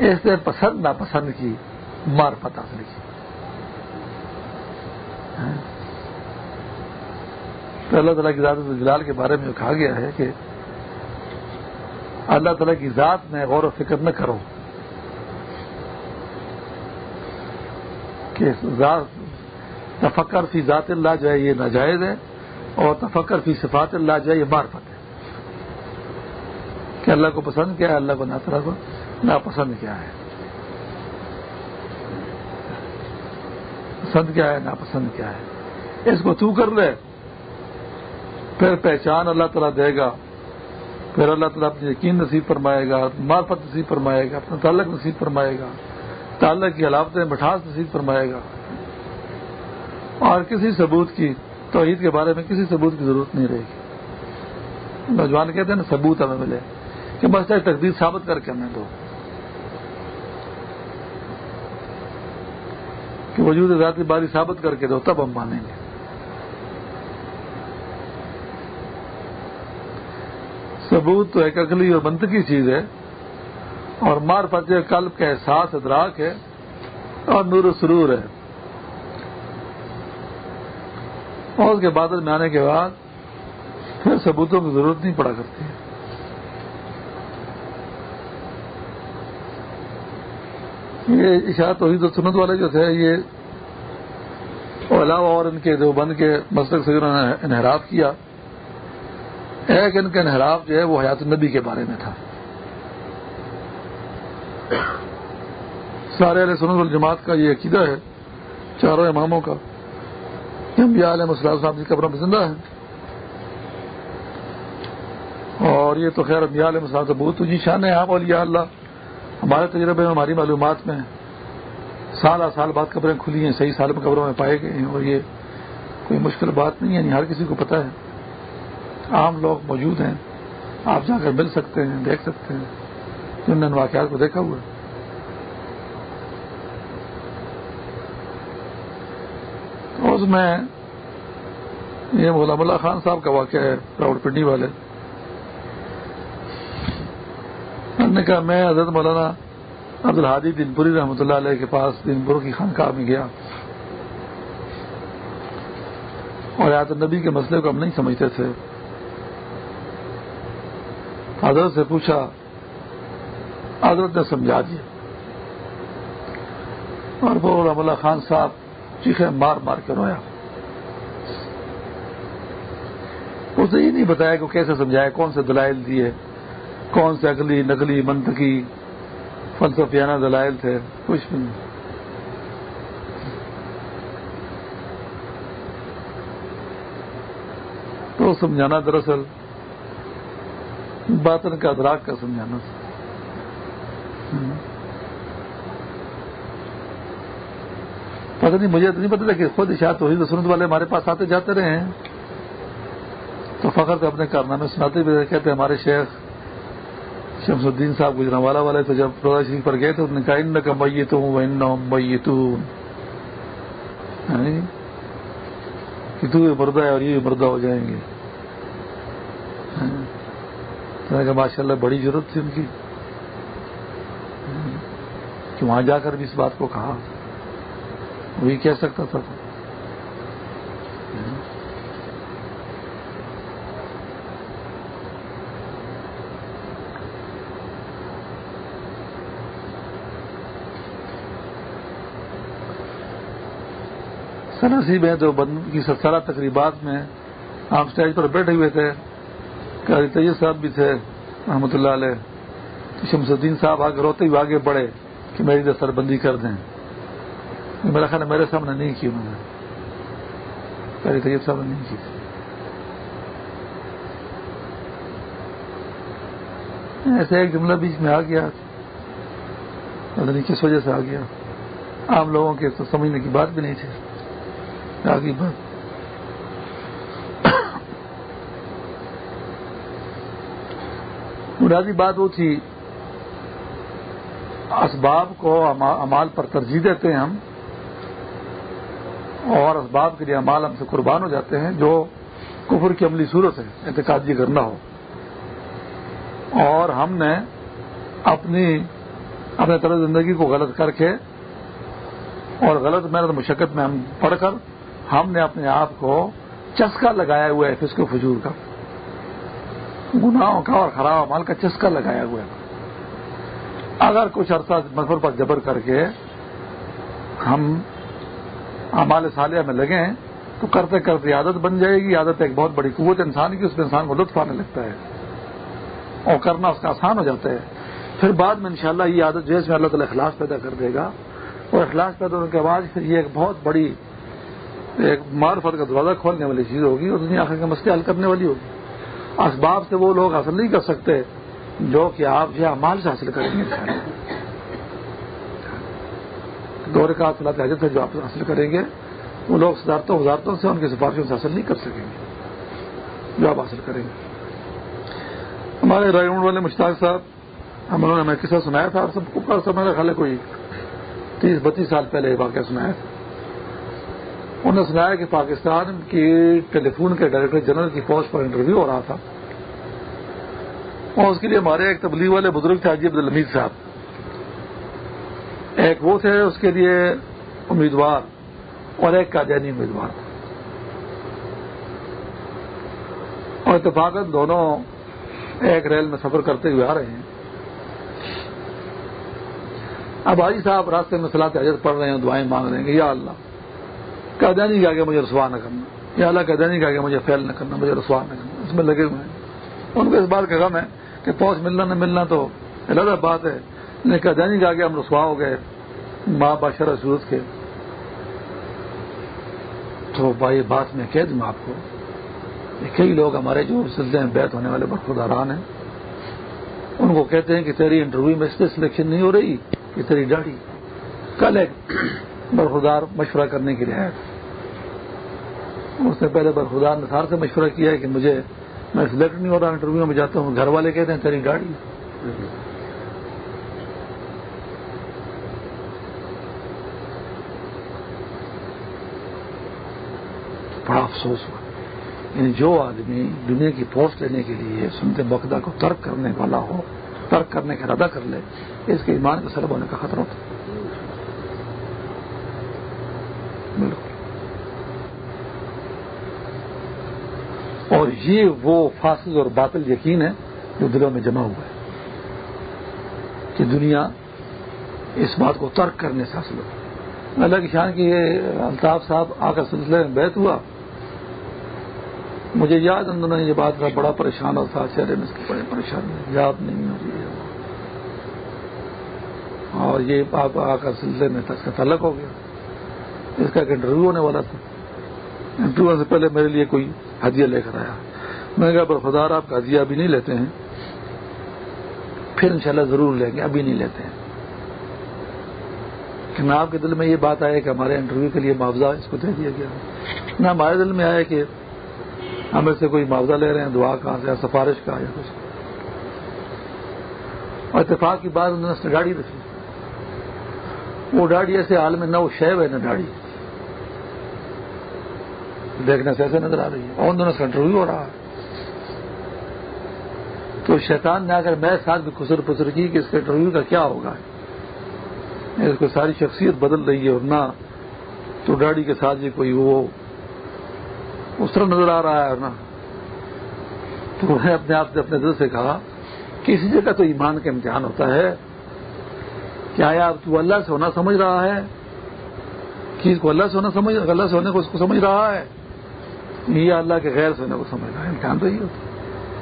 S1: اس نے پسند ناپسند کی، مار پتا سے لکھی ہاں۔ تو اللہ تعالیٰ کی ذات جلال کے بارے میں کہا گیا ہے کہ اللہ تعالیٰ کی ذات میں غور و فکر نہ کرو کہ تفکر فی ذات اللہ جو ہے یہ ناجائز ہے اور تفکر فی صفات اللہ جو ہے یہ مارفت ہے۔ کہ اللہ کو پسند کیا ہے، اللہ کو ناطرہ کو ناپسند کیا ہے؟ پسند کیا ہے، ناپسند کیا ہے؟ اس کو تو کر لے، پھر پہچان اللہ تعالیٰ دے گا، پھر اللہ تعالیٰ اپنی یقین نصیب فرمائے گا مارفت نصیب فرمائے گا، اپنا تعلق نصیب فرمائے گا، تعلق کی علامتیں مٹھاس نصیب فرمائے گا۔ اور کسی ثبوت کی، توحید کے بارے میں کسی ثبوت کی ضرورت نہیں رہے گی۔ نوجوان کہتے ہیں نا، ثبوت ہمیں ملے۔ کہ بس تقدیر ثابت کر کے ہمیں دو۔ کہ وجود ذاتی باری ثابت کر کے دو، تب ہم مانیں گے۔ ثبوت تو ایک اگلی اور منطقی چیز ہے، اور مار فتح قلب کا احساس، ادراک ہے، اور نور و سرور ہے۔ اور اس کے بادل میں آنے کے بعد پھر ثبوتوں کی ضرورت نہیں پڑا کرتی۔ ہے یہ اشاعت توحید و سنت والے جو تھے، یہ علاوہ اور ان کے جو بند کے مسلک سے انہوں نے انحراف کیا، ایک ان کا انحراف جو ہے وہ حیات النبی کے بارے میں تھا۔ سارے علیہ سنت الجماعت کا یہ عقیدہ ہے، چاروں اماموں کا۔ انبیاء علیہ مسلم صاحب کی قبروں میں زندہ ہے۔ اور یہ تو خیر انبیاء علیہ مسلم سے بہت شان ہے آپ اولیاء اللہ۔ ہمارے تجربے میں، ہماری معلومات میں سال آ سال بعد قبریں کھلی ہیں، صحیح سال میں قبروں میں پائے گئے ہیں اور یہ کوئی مشکل بات نہیں ہے یعنی ہر کسی کو پتہ ہے۔ عام لوگ موجود ہیں، آپ جا کر مل سکتے ہیں، دیکھ سکتے ہیں۔ جن نے ان واقعات کو دیکھا ہوا ہے۔ اس میں یہ غلام اللہ خان صاحب کا واقعہ ہے راوڑ پنڈی والے۔ نے کہا میں حضرت مولانا عبد الحادی دن پوری رحمۃ اللہ علیہ کے پاس دن پور کی خانقاہ میں گیا۔ اور یاد نبی کے مسئلے کو ہم نہیں سمجھتے تھے۔ حضرت سے پوچھا، حضرت نے سمجھا دیا۔ اور وہ رحم اللہ خان صاحب چیخے مار مار کے رویا۔ اسے یہ نہیں بتایا کہ کیسے سمجھایا، کون سے دلائل دیے۔ کون سے اگلی نقلی، منطقی فلسفیانہ دلائل تھے؟ کچھ بھی نہیں۔ تو سمجھانا دراصل، باطن کا ادراک کا سمجھانا۔ پتہ نہیں، مجھے تو نہیں پتا کہ خود اشاعت توحید سنت والے ہمارے پاس آتے جاتے رہے ہیں۔ تو فخر سے اپنے کارنامے سناتے بھی کہتے ہیں ہمارے شیخ شمس الدین صاحب گجرا والا والے تو جب روزہ شریف پر گئے تو انہوں نے کہا ان کا میت ہوں میتون. یعنی کہ تو یہ مردہ ہے اور یہ مردہ ہو جائیں گے۔ کہ ماشاء اللہ بڑی ضرورت تھی ان کی۔ کہ وہاں جا کر بھی اس بات کو کہا۔ وہی کہہ سکتا تھا۔ سنسی میں جو بند کی سارا تقریبات میں آپ اسٹیج پر بیٹھے ہوئے تھے، قاری طیب صاحب بھی تھے، رحمۃ اللہ علیہ۔ شمس الدین صاحب آگے روتے ہوئے آگے بڑھے کہ میری دستر بندی کر دیں۔ میرا خیال میرے سامنے نہیں کی انہوں نے۔ قاری طیب صاحب نے نہیں کی۔ ایسے ایک جملہ بیچ میں آ گیا کس وجہ سے آ گیا۔ عام لوگوں کے تو سمجھنے کی بات بھی نہیں تھی۔ آگے بات بنیادی بات وہ تھی، اسباب کو امال پر ترجیح دیتے ہیں ہم، اور اسباب کے لیے امال ہم سے قربان ہو جاتے ہیں، جو کفر کی عملی صورت ہے اعتقادی کرنا ہو۔ اور ہم نے اپنی، اپنے طرح زندگی کو غلط کر کے، اور غلط محنت، مشقت میں ہم پڑھ کر ہم نے اپنے آپ کو چسکا لگایا ہوا ہے فسق و فجور کا۔ گناہوں کا اور خراب مال کا چسکا لگایا ہوا ہے۔ اگر کچھ عرصہ مذہب پر جبر کر کے ہم امال سالیہ میں لگیں تو کرتے کرتے عادت بن جائے گی۔ عادت ایک بہت بڑی قوت انسان کی، اس میں انسان کو لطف آنے لگتا ہے۔ اور کرنا اس کا آسان ہو جاتا ہے۔ پھر بعد میں انشاءاللہ یہ عادت جو ہے اس میں اللہ تعالی اخلاص پیدا کر دے گا۔ اور اخلاص پیدا ہونے کے بعد پھر یہ ایک بہت بڑی ایک معرفت کا دروازہ کھولنے والی چیز ہوگی اور دنیا آخر کے مسئلے حل کرنے والی ہوگی۔ اسباب سے وہ لوگ حاصل نہیں کر سکتے جو کہ آپ جو امال سے حاصل کریں گے۔ دور کا حاجت ہے جو آپ حاصل کریں گے، وہ لوگ صدارتوں، وزارتوں سے ان کی سفارشوں سے حاصل نہیں کر سکیں گے۔ جو آپ حاصل کریں گے۔ ہمارے رائے والے مشتاق صاحب، ہم انہوں نے ہمیں قصہ سنایا تھا اور سب کو سب میرا خیال ہے کوئی تیس، بتیس سال پہلے یہ واقعہ سنایا تھا۔ انہوں نے سنایا کہ پاکستان کی ٹیلی فون کے ڈائریکٹر جنرل کی پوسٹ پر انٹرویو ہو رہا تھا۔ اور اس کے لیے ہمارے ایک تبلیغ والے بزرگ تھے عجیب الحمید صاحب۔ ایک وہ تھے اس کے لیے امیدوار اور ایک قادیانی امیدوار۔ اور اتفاقت دونوں ایک ریل میں سفر کرتے ہوئے آ رہے ہیں۔ اب حاجی صاحب راستے میں صلاح حجت پڑھ رہے ہیں، دعائیں مانگ رہے ہیں یا اللہ۔ قادیانی کا آگے مجھے رسوا نہ کرنا۔ یا اللہ قادیانی کا آگے مجھے فیل نہ کرنا، مجھے رسوا نہ کرنا۔ اس میں لگے ہوئے ہیں۔ ان کو اس بات کا غم ہے کہ پوچھ ملنا نہ ملنا تو الگ بات ہے۔ لیکن قادیانی کے آگے ہم رسوا ہو گئے ماں بادشاہ سورت کے۔ تو بھائی بات میں کہہ دوں آپ کو کئی لوگ ہمارے جو سلسلے میں بیت ہونے والے برخوداران ہیں، ان کو کہتے ہیں کہ تیری انٹرویو میں اس پہ سلیکشن نہیں ہو رہی، کہ تیری ڈاڑی کل ایک برخودار مشورہ کرنے کے لیے۔ آیا تھا اس نے پہلے برخودار نثار سے مشورہ کیا ہے کہ مجھے میں سلیکٹ نہیں ہو رہا انٹرویو میں جاتا ہوں، گھر والے کہتے ہیں تیری ڈاڑی بڑا افسوس ہوا۔ یعنی جو آدمی دنیا کی پوسٹ لینے کے لیے سنتے بقدہ کو ترک کرنے والا ہو، ترک کرنے کا ارادہ کر لے، اس کے ایمان کا سرب ہونے کا خطرہ ہوتا۔ بالکل اور یہ وہ فاصل اور باطل یقین ہے جو دلوں میں جمع ہوا ہے کہ دنیا اس بات کو ترک کرنے سے حاصل ہو۔ اللہ کی شان کی یہ الطاف صاحب آ کر سلسلے میں بیت ہوا۔ مجھے یاد اندر نے یہ بات کا بڑا پریشان اور تھا چہرے میں اس کی بڑی پریشانی یاد نہیں ہو رہی ہے اور یہ آپ آ کر سلسلے میں اس کا تعلق ہو گیا۔ اس کا ایک انٹرویو ہونے والا تھا۔ انٹرویو سے پہلے میرے لیے کوئی ہدیہ لے کر آیا۔ میں نے کہا برفدار آپ کا ہدیہ ابھی نہیں لیتے ہیں۔ پھر انشاءاللہ ضرور لیں گے، ابھی نہیں لیتے ہیں۔ کہ نہ آپ کے دل میں یہ بات آئے کہ ہمارے انٹرویو کے لیے معاوضہ اس کو دے دیا گیا۔ نہ ہمارے دل میں آئے کہ ہم اس سے کوئی معاوضہ لے رہے ہیں، دعا کا یا سفارش کا یا کچھ۔ اور اتفاق کی بات انہوں نے اس نے گاڑی رکھی۔ وہ ڈاڑی ایسے حال میں نہ وہ شیب ہے نہ ڈاڑی دیکھنے سے ایسے نظر آ رہی ہے۔ اور دونوں سے ہو رہا ہے۔ تو شیطان نے اگر میں ساتھ بھی خسر پسر کی کہ اس کے انٹرویو کا کیا ہوگا؟ اس کو ساری شخصیت بدل رہی ہے اور نہ تو ڈاڑی کے ساتھ بھی کوئی وہ اس طرح نظر آ رہا ہے نا تو میں اپنے آپ سے اپنے دل سے کہا کہ اسی جگہ تو ایمان کا امتحان ہوتا ہے۔ کیا آیا تو اللہ سے ہونا سمجھ رہا ہے؟ کہ اس کو اللہ سے ہونا سمجھ اللہ سے ہونے کو اس کو سمجھ رہا ہے؟ یا اللہ کے غیر سے کو سمجھ رہا ہے امتحان تو یہی ہوتا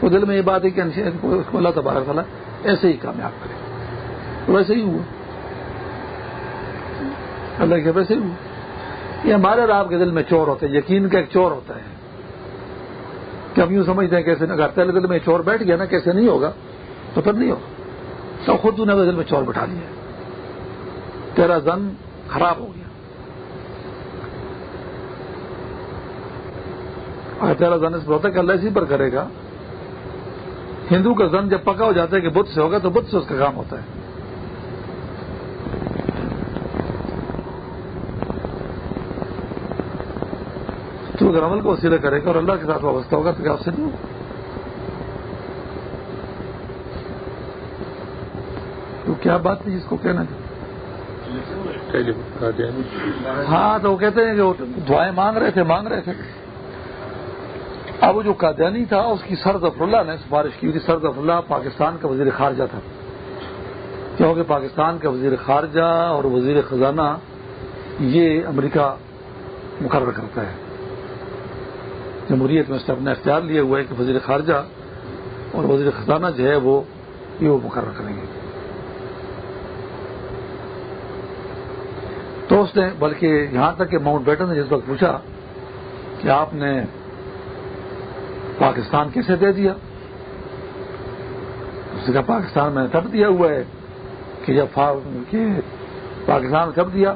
S1: وہ دل میں یہ بات ہے کہ اس کو اللہ تبارک تعالیٰ ایسے ہی کامیاب کرے۔ ویسے ہی ہوا۔ اللہ کے ویسے ہی ہوا۔ یہ ہمارے اور آپ کے دل میں چور ہوتے ہیں، یقین کا ایک چور ہوتا ہے۔ کہ ہم یوں سمجھتے ہیں کیسے، اگر پہلے دل میں چور بیٹھ گیا نا، کیسے نہیں ہوگا؟ تو پھر نہیں ہوگا۔ تو خود نے دل میں چور بٹھا لیا تیرا زن خراب ہو گیا۔ اور تیرا زن اس پر ہوتا ہے کہ اللہ اسی پر کرے گا۔ ہندو کا زن جب پکا ہو جاتا ہے کہ بدھ سے ہوگا تو بدھ سے اس کا کام ہوتا ہے۔ تو اگر عمل کو وسیلے کرے گا اور اللہ کے ساتھ وابستہ ہوگا تو کیا آپ سے نہیں ہوگا تو کیا بات تھی جس کو کہنا ہے؟ ہاں تو وہ کہتے ہیں کہ دعائیں مانگ رہے تھے، مانگ رہے تھے۔ اب وہ جو قادیانی تھا، اس کی سرد اللہ نے سفارش کی یعنی تھی سرد اللہ پاکستان کا وزیر خارجہ تھا۔ کیونکہ پاکستان کا وزیر خارجہ اور وزیر خزانہ، یہ امریکہ مقرر کرتا ہے۔ جمہوریت میں اس نے اختیار لیے ہوئے کہ وزیر خارجہ اور وزیر خزانہ جو ہے وہ یہ وہ مقرر کریں گے۔ تو اس نے، بلکہ یہاں تک کہ ماؤنٹ بیٹن نے جس وقت پوچھا کہ آپ نے پاکستان کیسے دے دیا؟ اس نے کہا، پاکستان میں نے تب دیا ہوا ہے کہ جبکہ پاکستان کب دیا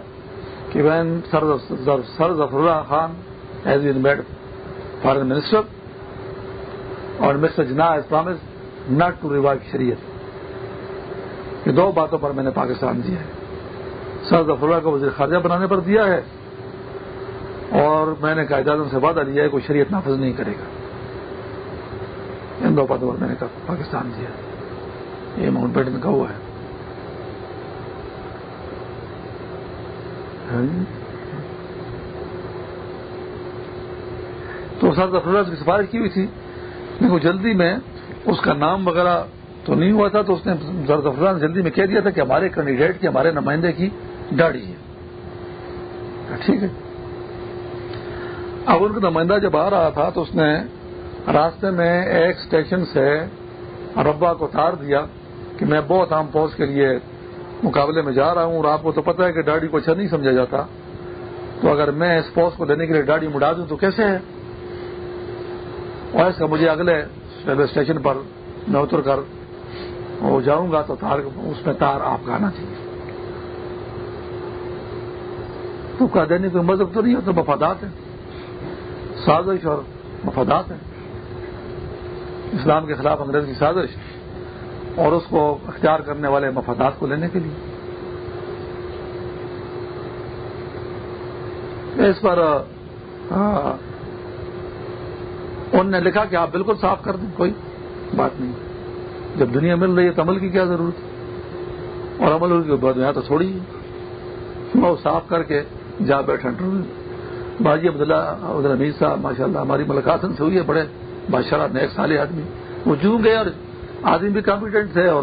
S1: کہ when sir Zafarullah Khan, is in made foreign minister اور mister Jinnah promise not to revive شریعت۔ یہ دو باتوں پر میں نے پاکستان دیا ہے۔ سر ظفر اللہ کو وزیر خارجہ بنانے پر دیا ہے اور میں نے قائد اعظم سے وعدہ لیا ہے کوئی شریعت نافذ نہیں کرے گا۔ ان دو میں نے کہا، پاکستان جی دیا یہ ماؤنٹ بیٹن کا ہوا ہے۔ ہاں جی۔ تو سر ظفر کی سفارش کی ہوئی تھی۔ لیکن جلدی میں اس کا نام وغیرہ تو نہیں ہوا تھا، تو اس نے ظفر نے جلدی میں کہہ دیا تھا کہ ہمارے کینڈیڈیٹ کی، ہمارے نمائندے کی ڈاڑی ہے۔ ٹھیک ہے۔ اب ان کا نمائندہ جب آ رہا تھا تو اس نے راستے میں ایک اسٹیشن سے ربا کو اتار دیا کہ میں بہت عام پوسٹ کے لیے مقابلے میں جا رہا ہوں اور آپ کو تو پتا ہے کہ ڈاڑی کو اچھا نہیں سمجھا جاتا۔ تو اگر میں اس پوسٹ کو لینے کے لیے ڈاڑی مڑا دوں تو کیسے ہے اور اس کا مجھے اگلے ریلوے اسٹیشن پر میں اتر کر وہ جاؤں گا تو تار اس میں تار آپ کا آنا چاہیے۔ تو کا دینے کوئی مذہب مطلب تو نہیں ہوتا مفادات ہے سازش اور مفادات ہیں۔ اسلام کے خلاف انگریز کی سازش اور اس کو اختیار کرنے والے مفادات کو لینے کے لیے۔ اس پر انہوں نے لکھا کہ آپ بالکل صاف کر دیں، کوئی بات نہیں۔ جب دنیا مل رہی ہے تو عمل کی کیا ضرورت ہے؟ اور عمل کی بعد یہاں تو چھوڑی وہ صاف کر کے جا بیٹھے باجی عبداللہ عبد الحمید صاحب ماشاء اللہ ہماری ملاقات سے ہوئی ہے، بڑے بادشاہ نیک سالے آدمی، وہ جو گئے اور آدمی بھی کمپیٹنٹ تھے اور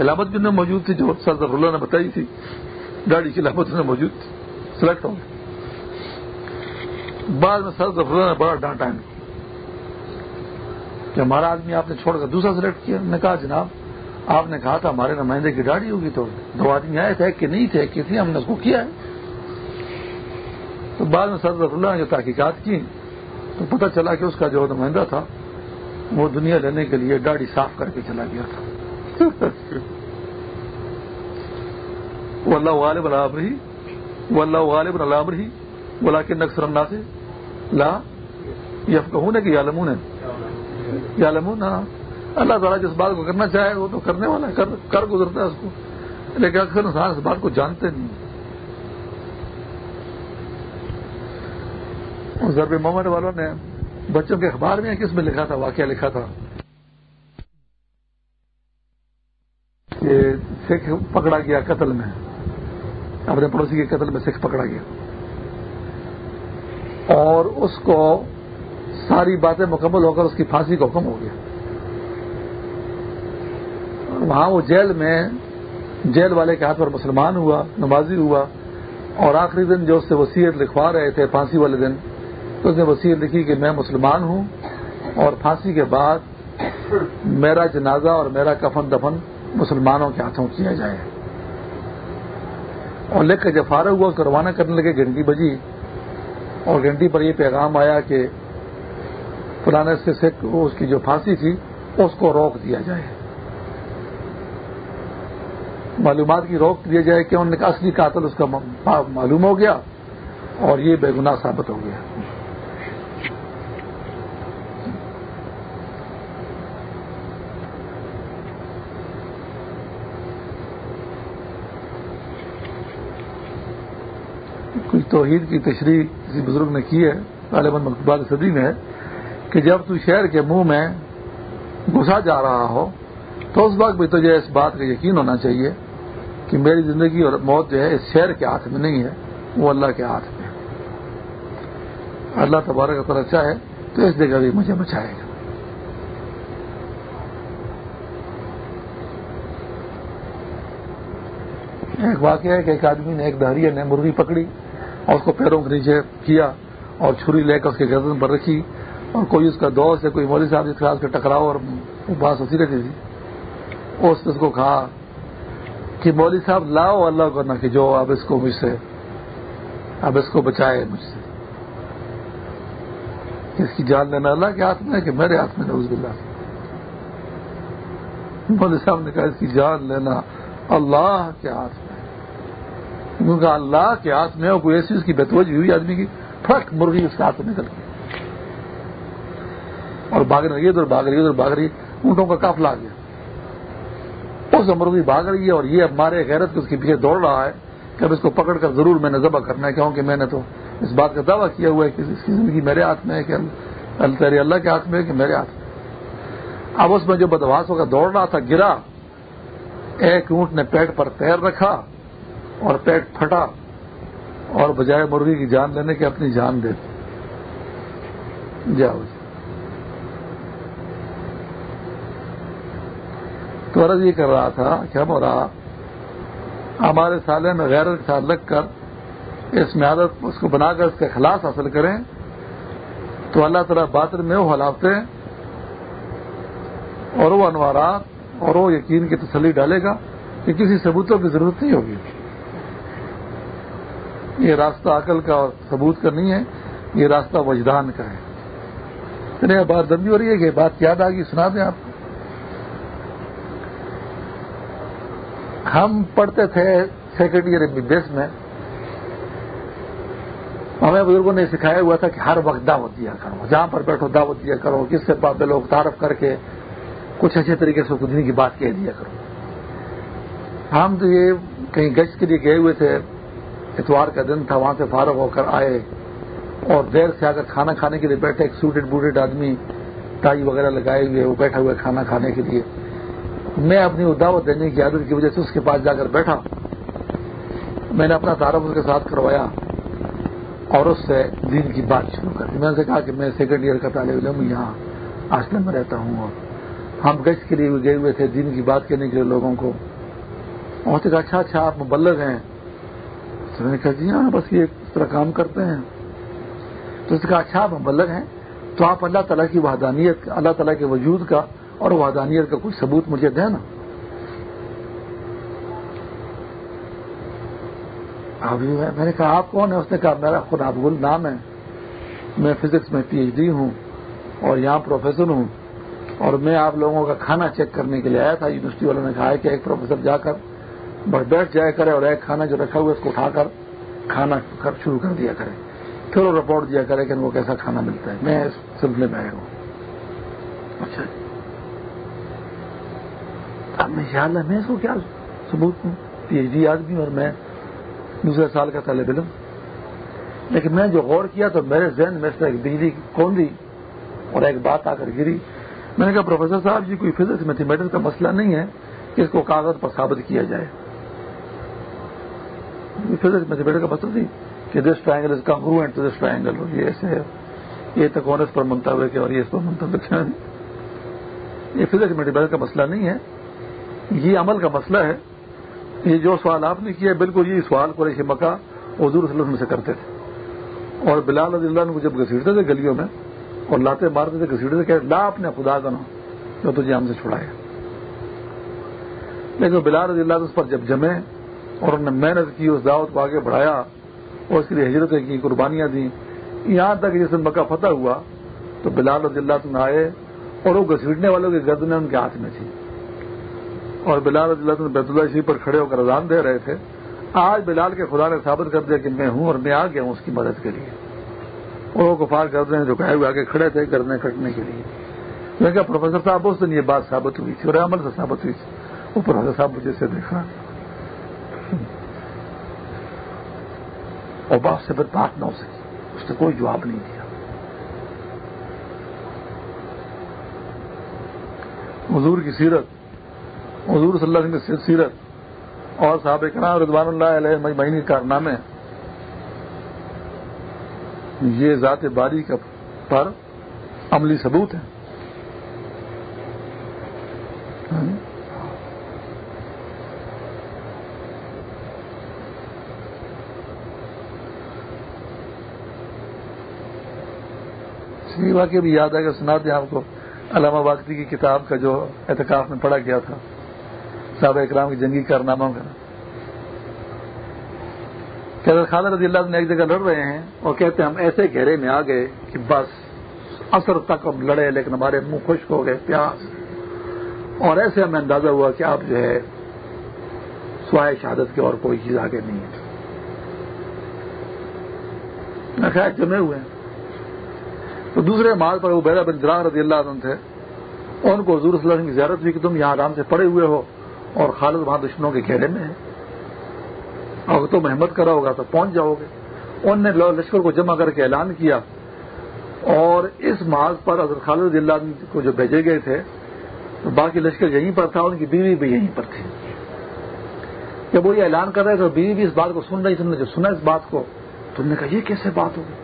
S1: علامت بھی موجود تھی، جو سر اللہ نے بتائی تھی گاڑی کی علامت میں موجود تھی۔ سلیکٹ ہو گئے۔ بعد میں سر اللہ نے بڑا ڈانٹا ہے کہ ہمارا آدمی آپ نے چھوڑ کر دوسرا سلیکٹ کیا۔ میں نے کہا، جناب، آپ نے کہا تھا ہمارے نمائندے کی گاڑی ہوگی تو دو آدمی آئے تھے کہ نہیں تھے کہ ہم نے اس کو کیا ہے۔ تو بعد میں سر اللہ نے جو تحقیقات کی تو پتہ چلا کہ اس کا جو نمائندہ تھا وہ دنیا لینے کے لیے گاڑی صاف کر کے چلا گیا تھا۔ وہ اللہ غالب العب رہی وہ اللہ غالب العب رہی بولا کہ نقصر اللہ سے لا یہ کہوں کہ یا لمون ہے یالمون ہاں۔ اللہ تعالیٰ جس بات کو کرنا چاہے وہ تو کرنے والا ہے کر, کر گزرتا ہے اس کو۔ لیکن اکثر انسان اس بات کو جانتے نہیں ضرب محمد والوں نے بچوں کے اخبار میں کس میں لکھا تھا، واقعہ لکھا تھا؟ کہ سکھ پکڑا گیا قتل میں۔ اپنے پڑوسی کے قتل میں سکھ پکڑا گیا۔ اور اس کو ساری باتیں مکمل ہو کر اس کی پھانسی کا حکم ہو گیا۔ وہاں وہ جیل میں جیل والے کے ہاتھ پر مسلمان ہوا، نمازی ہوا، اور آخری دن جو اس سے وسیعت لکھوا رہے تھے پھانسی والے دن تو اس نے وسیعت لکھی کہ میں مسلمان ہوں اور پھانسی کے بعد میرا جنازہ اور میرا کفن دفن مسلمانوں کے ہاتھوں کیا جائے۔ اور لکھ کر جب فارغ ہوا، اس کو روانہ کرنے لگے، گھنٹی بجی۔ اور گھنٹی پر یہ پیغام آیا کہ فلانے سے سکھ اس کی جو پھانسی تھی، اس کو روک دیا جائے۔ معلومات کی روک دیا جائے کہ ان نے اصلی قاتل اس کا معلوم ہو گیا اور یہ بے گناہ ثابت ہو گیا کچھ توحید کی تشریح کسی بزرگ نے کی ہے طالبان مقبال صدی میں ہے کہ جب تو شہر کے منہ میں گھسا جا رہا ہو، تو اس وقت بھی تجھے اس بات کا یقین ہونا چاہیے کہ میری زندگی اور موت جو ہے، اس شہر کے ہاتھ میں نہیں ہے، وہ اللہ کے ہاتھ میں اللہ تبارک کا اچھا ہے تو اس جگہ بھی مجھے بچائے گا۔ ایک واقعہ ہے کہ ایک آدمی نے ایک دہریے نے مرغی پکڑی۔ اور اس کو پیروں کے نیچے کیا اور چھری لے کر اس کے گردن پر رکھی اور کوئی اس کا دوست یا کوئی مولوی صاحب اس خلاف کے ٹکراؤ اور بات ہوتی رہتی تھی، اس نے اس کو کہا کہ مولوی صاحب لاؤ اللہ کو کہ جو اب اس کو مجھ سے، اب اس کو بچائے مجھ سے۔ اس کی جان لینا اللہ کے ہاتھ میں ہے کہ میرے ہاتھ میں نوز بلّہ مولوی صاحب نے کہا اس کی جان لینا اللہ کے ہاتھ میں کیونکہ اللہ کے ہاتھ میں کوئی ایسی اس کی بتوجی ہوئی آدمی کی، پھٹ مرغی اس کے ہاتھ میں نکل گئی۔ اور بھاگ رہی ادھر بھاگ رہی ادھر بھاگ رہی اونٹوں کا کاف لا گیا۔ اس مرغی بھاگ رہی ہے اور یہ اب مارے غیرت کے اس کے پیچھے دوڑ رہا ہے کہ اب اس کو پکڑ کر ضرور میں نے ذبح کرنا ہے، کیونکہ میں نے تو اس بات کا دعویٰ کیا ہوا ہے کہ اس کی زندگی میرے ہاتھ میں ہے، کہ تیرے اللہ کے ہاتھ میں ہے کہ میرے ہاتھ میں اب اس میں جو بدواس ہوگا، دوڑ رہا تھا، گرا۔ ایک اونٹ نے پیٹ پر پیر رکھا۔ اور پیٹ پھٹا اور بجائے مرغی کی جان لینے کے اپنی جان دے جاؤ جی۔ تو عرض یہ کر رہا تھا کہ ہم رہا ہمارے سالے میں غیرت کے ساتھ لگ کر اس میں عادت اس کو بنا کر اس کے خلاص حاصل کریں تو اللہ تعالیٰ باطن میں وہ ہلاوتے اور وہ انوارات اور وہ یقین کی تسلی ڈالے گا کہ کسی ثبوتوں کی ضرورت نہیں ہوگی۔ یہ راستہ عقل کا اور ثبوت کا نہیں ہے، یہ راستہ وجدان کا ہے۔ اتنے بات دبی ہو رہی ہے کہ بات یاد آ گئی سنا دیں آپ۔ ہم پڑھتے تھے سیکنڈ ایئر بیس میں۔ ہمیں بزرگوں نے سکھایا ہوا تھا کہ ہر وقت دعوت دیا کرو، جہاں پر بیٹھو دعوت دیا کرو، کس سے پاپے لوگ تعارف کر کے کچھ اچھے طریقے سے دن کی بات کہہ دیا کرو۔ ہم تو یہ کہیں گشت کے لیے گئے ہوئے تھے۔ اتوار کا دن تھا، وہاں سے فارغ ہو کر آئے اور دیر سے آ کر کھانا کھانے کے لیے بیٹھے، ایک سوٹڈ بوٹڈ آدمی ٹائی وغیرہ لگائے ہوئے، وہ بیٹھا ہوا کھانا کھانے کے لیے۔ میں اپنی دعوت دینے کی عادت کی وجہ سے اس کے پاس جا کر بیٹھا۔ میں نے اپنا تعارف اس کے ساتھ کروایا اور اس سے دین کی بات شروع کر دی۔ میں نے کہا کہ میں سیکنڈ ایئر کا طالب علم یہاں ہاسٹل میں رہتا ہوں اور ہم گشت کے لیے گئے ہوئے تھے دین کی بات کرنے کے لیے لوگوں کو۔ اور کہا اچھا اچھا آپ مبلغ ہیں۔ تو میں نے کہا جی ہاں بس یہ اس طرح کام کرتے ہیں. تو اس نے کہا اچھا آپ مبلغ ہیں، تو آپ اللہ تعالیٰ کی وحدانیت اللہ تعالیٰ کے وجود کا اور وحدانیت کا کوئی ثبوت مجھے دے نا. ابھی میں نے کہا، آپ کون ہے اس نے کہا، میرا خود ابول نام ہے، میں فزکس میں پی ایچ ڈی ہوں اور یہاں پروفیسر ہوں اور میں آپ لوگوں کا کھانا چیک کرنے کے لیے آیا تھا، یونیورسٹی والوں نے کہا ہے کہ ایک پروفیسر جا کر بیٹھ جایا کرے اور ایک کھانا جو رکھا ہوا ہے اس کو اٹھا کر کھانا شروع کر دیا کرے۔ پھر وہ رپورٹ دیا کرے کہ ان کو کیسا کھانا ملتا ہے۔ میں اس سلسلے میں آیا ہوں۔ اچھا جی۔ اب میں خیال ہے، میں اس کو کیا ثبوت ہوں پی ایچ ڈی آدمی اور میں دوسرے سال کا طالب علم۔ لیکن میں جو غور کیا تو میرے ذہن میں سے ایک بجلی کون دی اور ایک بات آ کر گری۔ میں نے کہا، پروفیسر صاحب جی کوئی فزکس میتھمیٹکس کا مسئلہ نہیں ہے کہ اس کو کاغذ پر ثابت کیا جائے۔ فزکس میتھمیٹکس کا مطلب مسئلہ تھی کہ دس ٹرائنگل اس کا ٹو دس ٹرائنگل اور یہ ایسے ہے. یہ تکون اس پر منتخب ہے اور یہ اس پر منتخب ہے؟ یہ فزکس میتھمیٹکس کا مسئلہ نہیں ہے. یہ عمل کا مسئلہ ہے. یہ جو سوال آپ نے کیا بالکل یہ سوال قریش مکہ حضور صلی اللہ علیہ وسلم سے کرتے تھے. اور بلال رضی اللہ عنہ کو جب گھسیٹتے تھے گلیوں میں اور لاتے مارتے تھے، گھسیٹتے تھے کہ لا اپنے خدا کا نام جو تجھے ہم سے چھڑایا لیکن بلال رضی اللہ عنہ اس پر جب جمے اور انہوں نے محنت کی، اس دعوت کو آگے بڑھایا اور اس کے لیے ہجرتیں کی، قربانیاں دیں۔ یہاں تک جس دن مکہ فتح ہوا تو بلال رضی اللہ آئے اور وہ گھسیٹنے والوں کی گردنیں ان کے ہاتھ میں تھی اور بلال رضی اللہ بیت اللہ شریف پر کھڑے ہو کر اذان دے رہے تھے۔ آج بلال کے خدا نے ثابت کر دیا کہ میں ہوں اور میں آ گیا ہوں اس کی مدد کے لیے۔ اور وہ کفار کرتے ہیں جو ہوئے آگے کھڑے تھے گردنے کٹنے کے لیے۔ میں کہا، پروفیسر صاحب، اس دن یہ بات ثابت ہوئی تھی اور عمل سے ثابت ہوئی تھی۔ وہ پروفیسر صاحب مجھے سے دیکھا۔ اور باپ سے پھر بات نہ ہو سکی۔ اس نے کوئی جواب نہیں دیا۔ حضور کی سیرت، حضور صلی اللہ علیہ وسلم کی سیرت اور صحابہ کرام رضوان اللہ علیہ مہینے کارنامے۔ یہ ذات باری کا پر عملی ثبوت ہے۔ واقعہ بھی یاد ہے کہ سنا دیں آپ کو، علامہ باغتی کی کتاب کا جو اعتکاف میں پڑھا گیا تھا۔ صحابہ اکرام کی جنگی کارناموں کا۔ کہ خالد رضی اللہ نے ایک جگہ لڑ رہے ہیں اور کہتے ہیں، ہم ایسے گہرے میں آ گئے کہ بس اثر تک ہم لڑے، لیکن ہمارے منہ خشک ہو گئے، پیاس۔ اور ایسے ہمیں اندازہ ہوا کہ آپ جو ہے، سوائے شہادت کی اور کوئی چیز آگے نہیں ہے۔ خیر جمے ہوئے؟ ہیں تو دوسرے مال پر وہ بیرا بن جرا رضی اللہ عنہ تھے۔ ان کو حضور صلی اللہ علیہ وسلم کی زیارت ہوئی کہ تم یہاں آرام سے پڑے ہوئے ہو اور خالد وہاں دشمنوں کے گھیرے میں ہے اور تم محمد کرا ہوگا تو پہنچ جاؤ گے۔ ان نے لشکر کو جمع کر کے اعلان کیا اور اس محاذ پر حضرت خالد رضی اللہ عنہ کو جو بھیجے گئے تھے، تو باقی لشکر یہیں پر تھا، ان کی بیوی بھی یہیں پر تھی۔ جب وہ یہ اعلان کر رہے تو بیوی بھی اس بات کو سن رہی تم نے جو سنا اس بات کو تم نے کہا، یہ کیسے بات ہوگی؟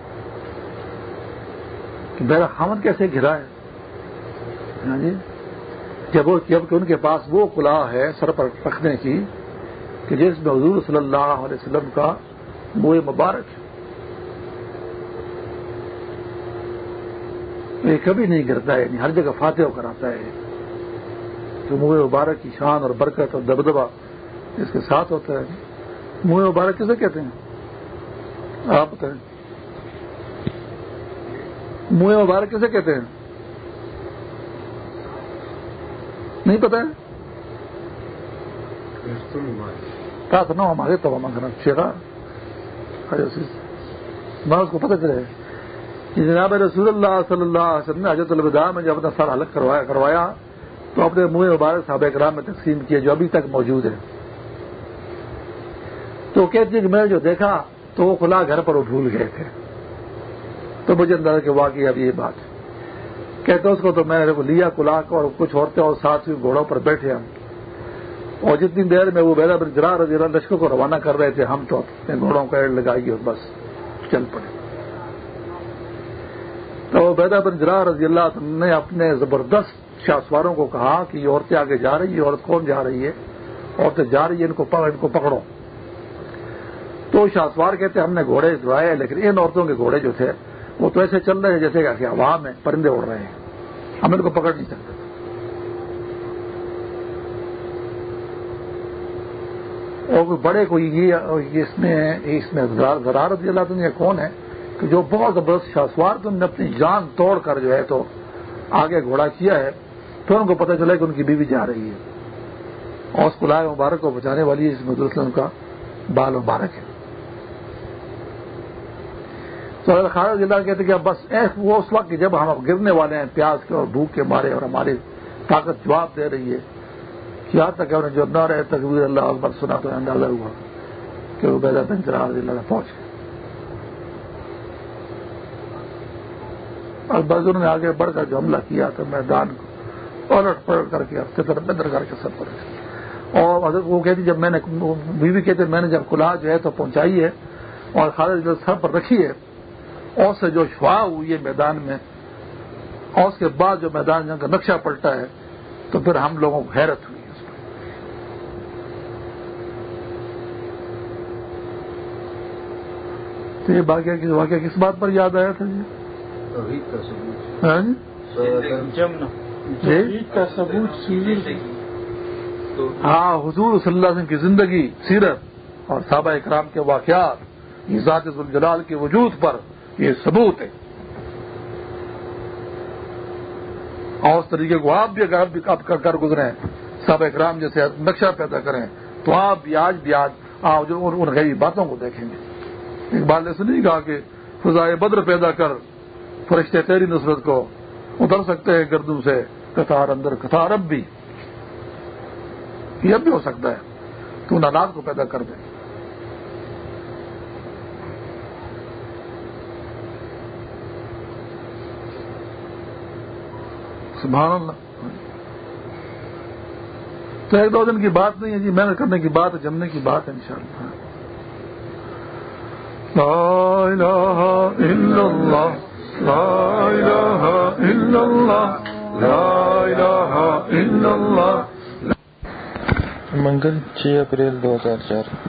S1: کہ میرا خامد کیسے گھرا ہے؟ ہاں جی؟ جب جبکہ ان کے پاس وہ کلا ہے سر پر رکھنے کی، کہ جس میں حضور صلی اللہ علیہ وسلم کا منہ مبارک ہے۔ یہ کبھی نہیں گرتا ہے یعنی ہر جگہ فاتح ہو کر آتا ہے۔ تو منہ مبارک کی شان اور برکت اور دبدبا اس کے ساتھ ہوتا ہے۔ منہ مبارک کسے کہتے ہیں؟ آپ بتائیں۔ منہ مبارک کسے کہتے ہیں؟ نہیں پتا ہے؟ نو، ہمارے تو شیرا اس کو پتہ چلے۔ جناب رسول اللہ صلی اللہ علیہ وسلم نے حضرت الوداع میں جب اپنا سر الگ کروایا تو اپنے منہ مبارک صحابہ کرام میں تقسیم کیا، جو ابھی تک موجود ہے تو کہتے کہ میں نے جو دیکھا، تو وہ کھلا گھر پر وہ بھول گئے تھے۔ تو مجھے اندازہ کہ واقعی اب یہ بات ہے۔ کہتے اس کو تو میں نے لیا کلا کو اور کچھ عورتیں اور ساتھ ہی گھوڑوں پر بیٹھے ہم۔ اور جتنی دیر میں وہ بیدا بن جرا رضی اللہ لشکر کو روانہ کر رہے تھے، ہم تو اپنے گھوڑوں کا ایڈ لگائی اور بس چل پڑے۔ تو بیدا بن جرا رضی اللہ نے اپنے زبردست شاسواروں کو کہا کہ یہ عورتیں آگے جا رہی ہے عورت کون جا رہی ہے؟ عورتیں جا رہی ہے ان کو ان کو پکڑو۔ تو شاسوار کہتے ہم نے گھوڑے دوائے لیکن ان عورتوں کے گھوڑے جو تھے وہ تو ایسے چل رہے ہیں جیسے کہ عوام میں پرندے اڑ رہے ہیں۔ ہم ان کو پکڑ نہیں سکتے۔ اور بڑے کوئی یہ اس میں اس میں زرارت اللہ تم یہ کون ہے کہ جو بہت زبردست شاسوار تم نے اپنی جان توڑ کر جو ہے تو آگے گھوڑا کیا ہے، پھر ان کو پتہ چلا کہ ان کی بیوی جا رہی ہے۔ اور اس کو لائے مبارک کو بچانے والی اس میں کا بال مبارک ہے۔ تو خالد ضلع کہتے کہ بس وہ اس وقت جب ہم گرنے والے ہیں پیاز کے اور بھوک کے مارے اور ہماری طاقت جواب دے رہی ہے۔ یہاں تک کہ انہیں جو نہ رہے تکبیر اللہ اکبر سنا تو اندازہ ہوا کہ وہ بیدا بن چرا اللہ پہنچ گئے۔ اور نے آگے بڑھ کر جو حملہ کیا تو میدان کو الٹ پلٹ کر کے فطر بدر کر کے سب پر اور حضرت وہ کہتی جب میں نے بیوی کہتے میں نے جب کلا جو ہے تو پہنچائی ہے اور خالد جو سر پر رکھی ہے اور سے جو شوا ہوئی ہے میدان میں اور اس کے بعد جو میدان جنگ کا نقشہ پلٹا ہے تو پھر ہم لوگوں کو حیرت ہوئی اس تو یہ واقعہ واقعہ کس بات پر یاد آیا تھا جی؟
S3: کا ثبوت۔
S1: ہاں حضور صلی اللہ علیہ وسلم کی زندگی سیرت اور صحابہ اکرام کے واقعات یہ ذات الجلال کے وجود پر یہ ثبوت ہے۔ اور اس طریقے کو آپ بھی اگر آپ بھی کر گزرے صحابہ اکرام جیسے نقشہ پیدا کریں، تو آپ بھی آج بھی آج آپ جو ان غیبی باتوں کو دیکھیں گے۔ ایک بات نے سنی کہا کہ فضائے بدر پیدا کر، فرشتے تیری نصرت کو اتر سکتے ہیں گردوں سے کتار اندر کتار اب بھی۔ یہ اب بھی ہو سکتا ہے۔ تو ان کو پیدا کر دے سبحان اللہ۔ تو ایک دو دن کی بات نہیں ہے جی محنت کرنے کی بات ہے جمنے کی بات ہے ان شاء اللہ لا الہ الا اللہ لا الہ الا اللہ لا الہ الا اللہ۔
S3: منگل چھ اپریل دو ہزار چار۔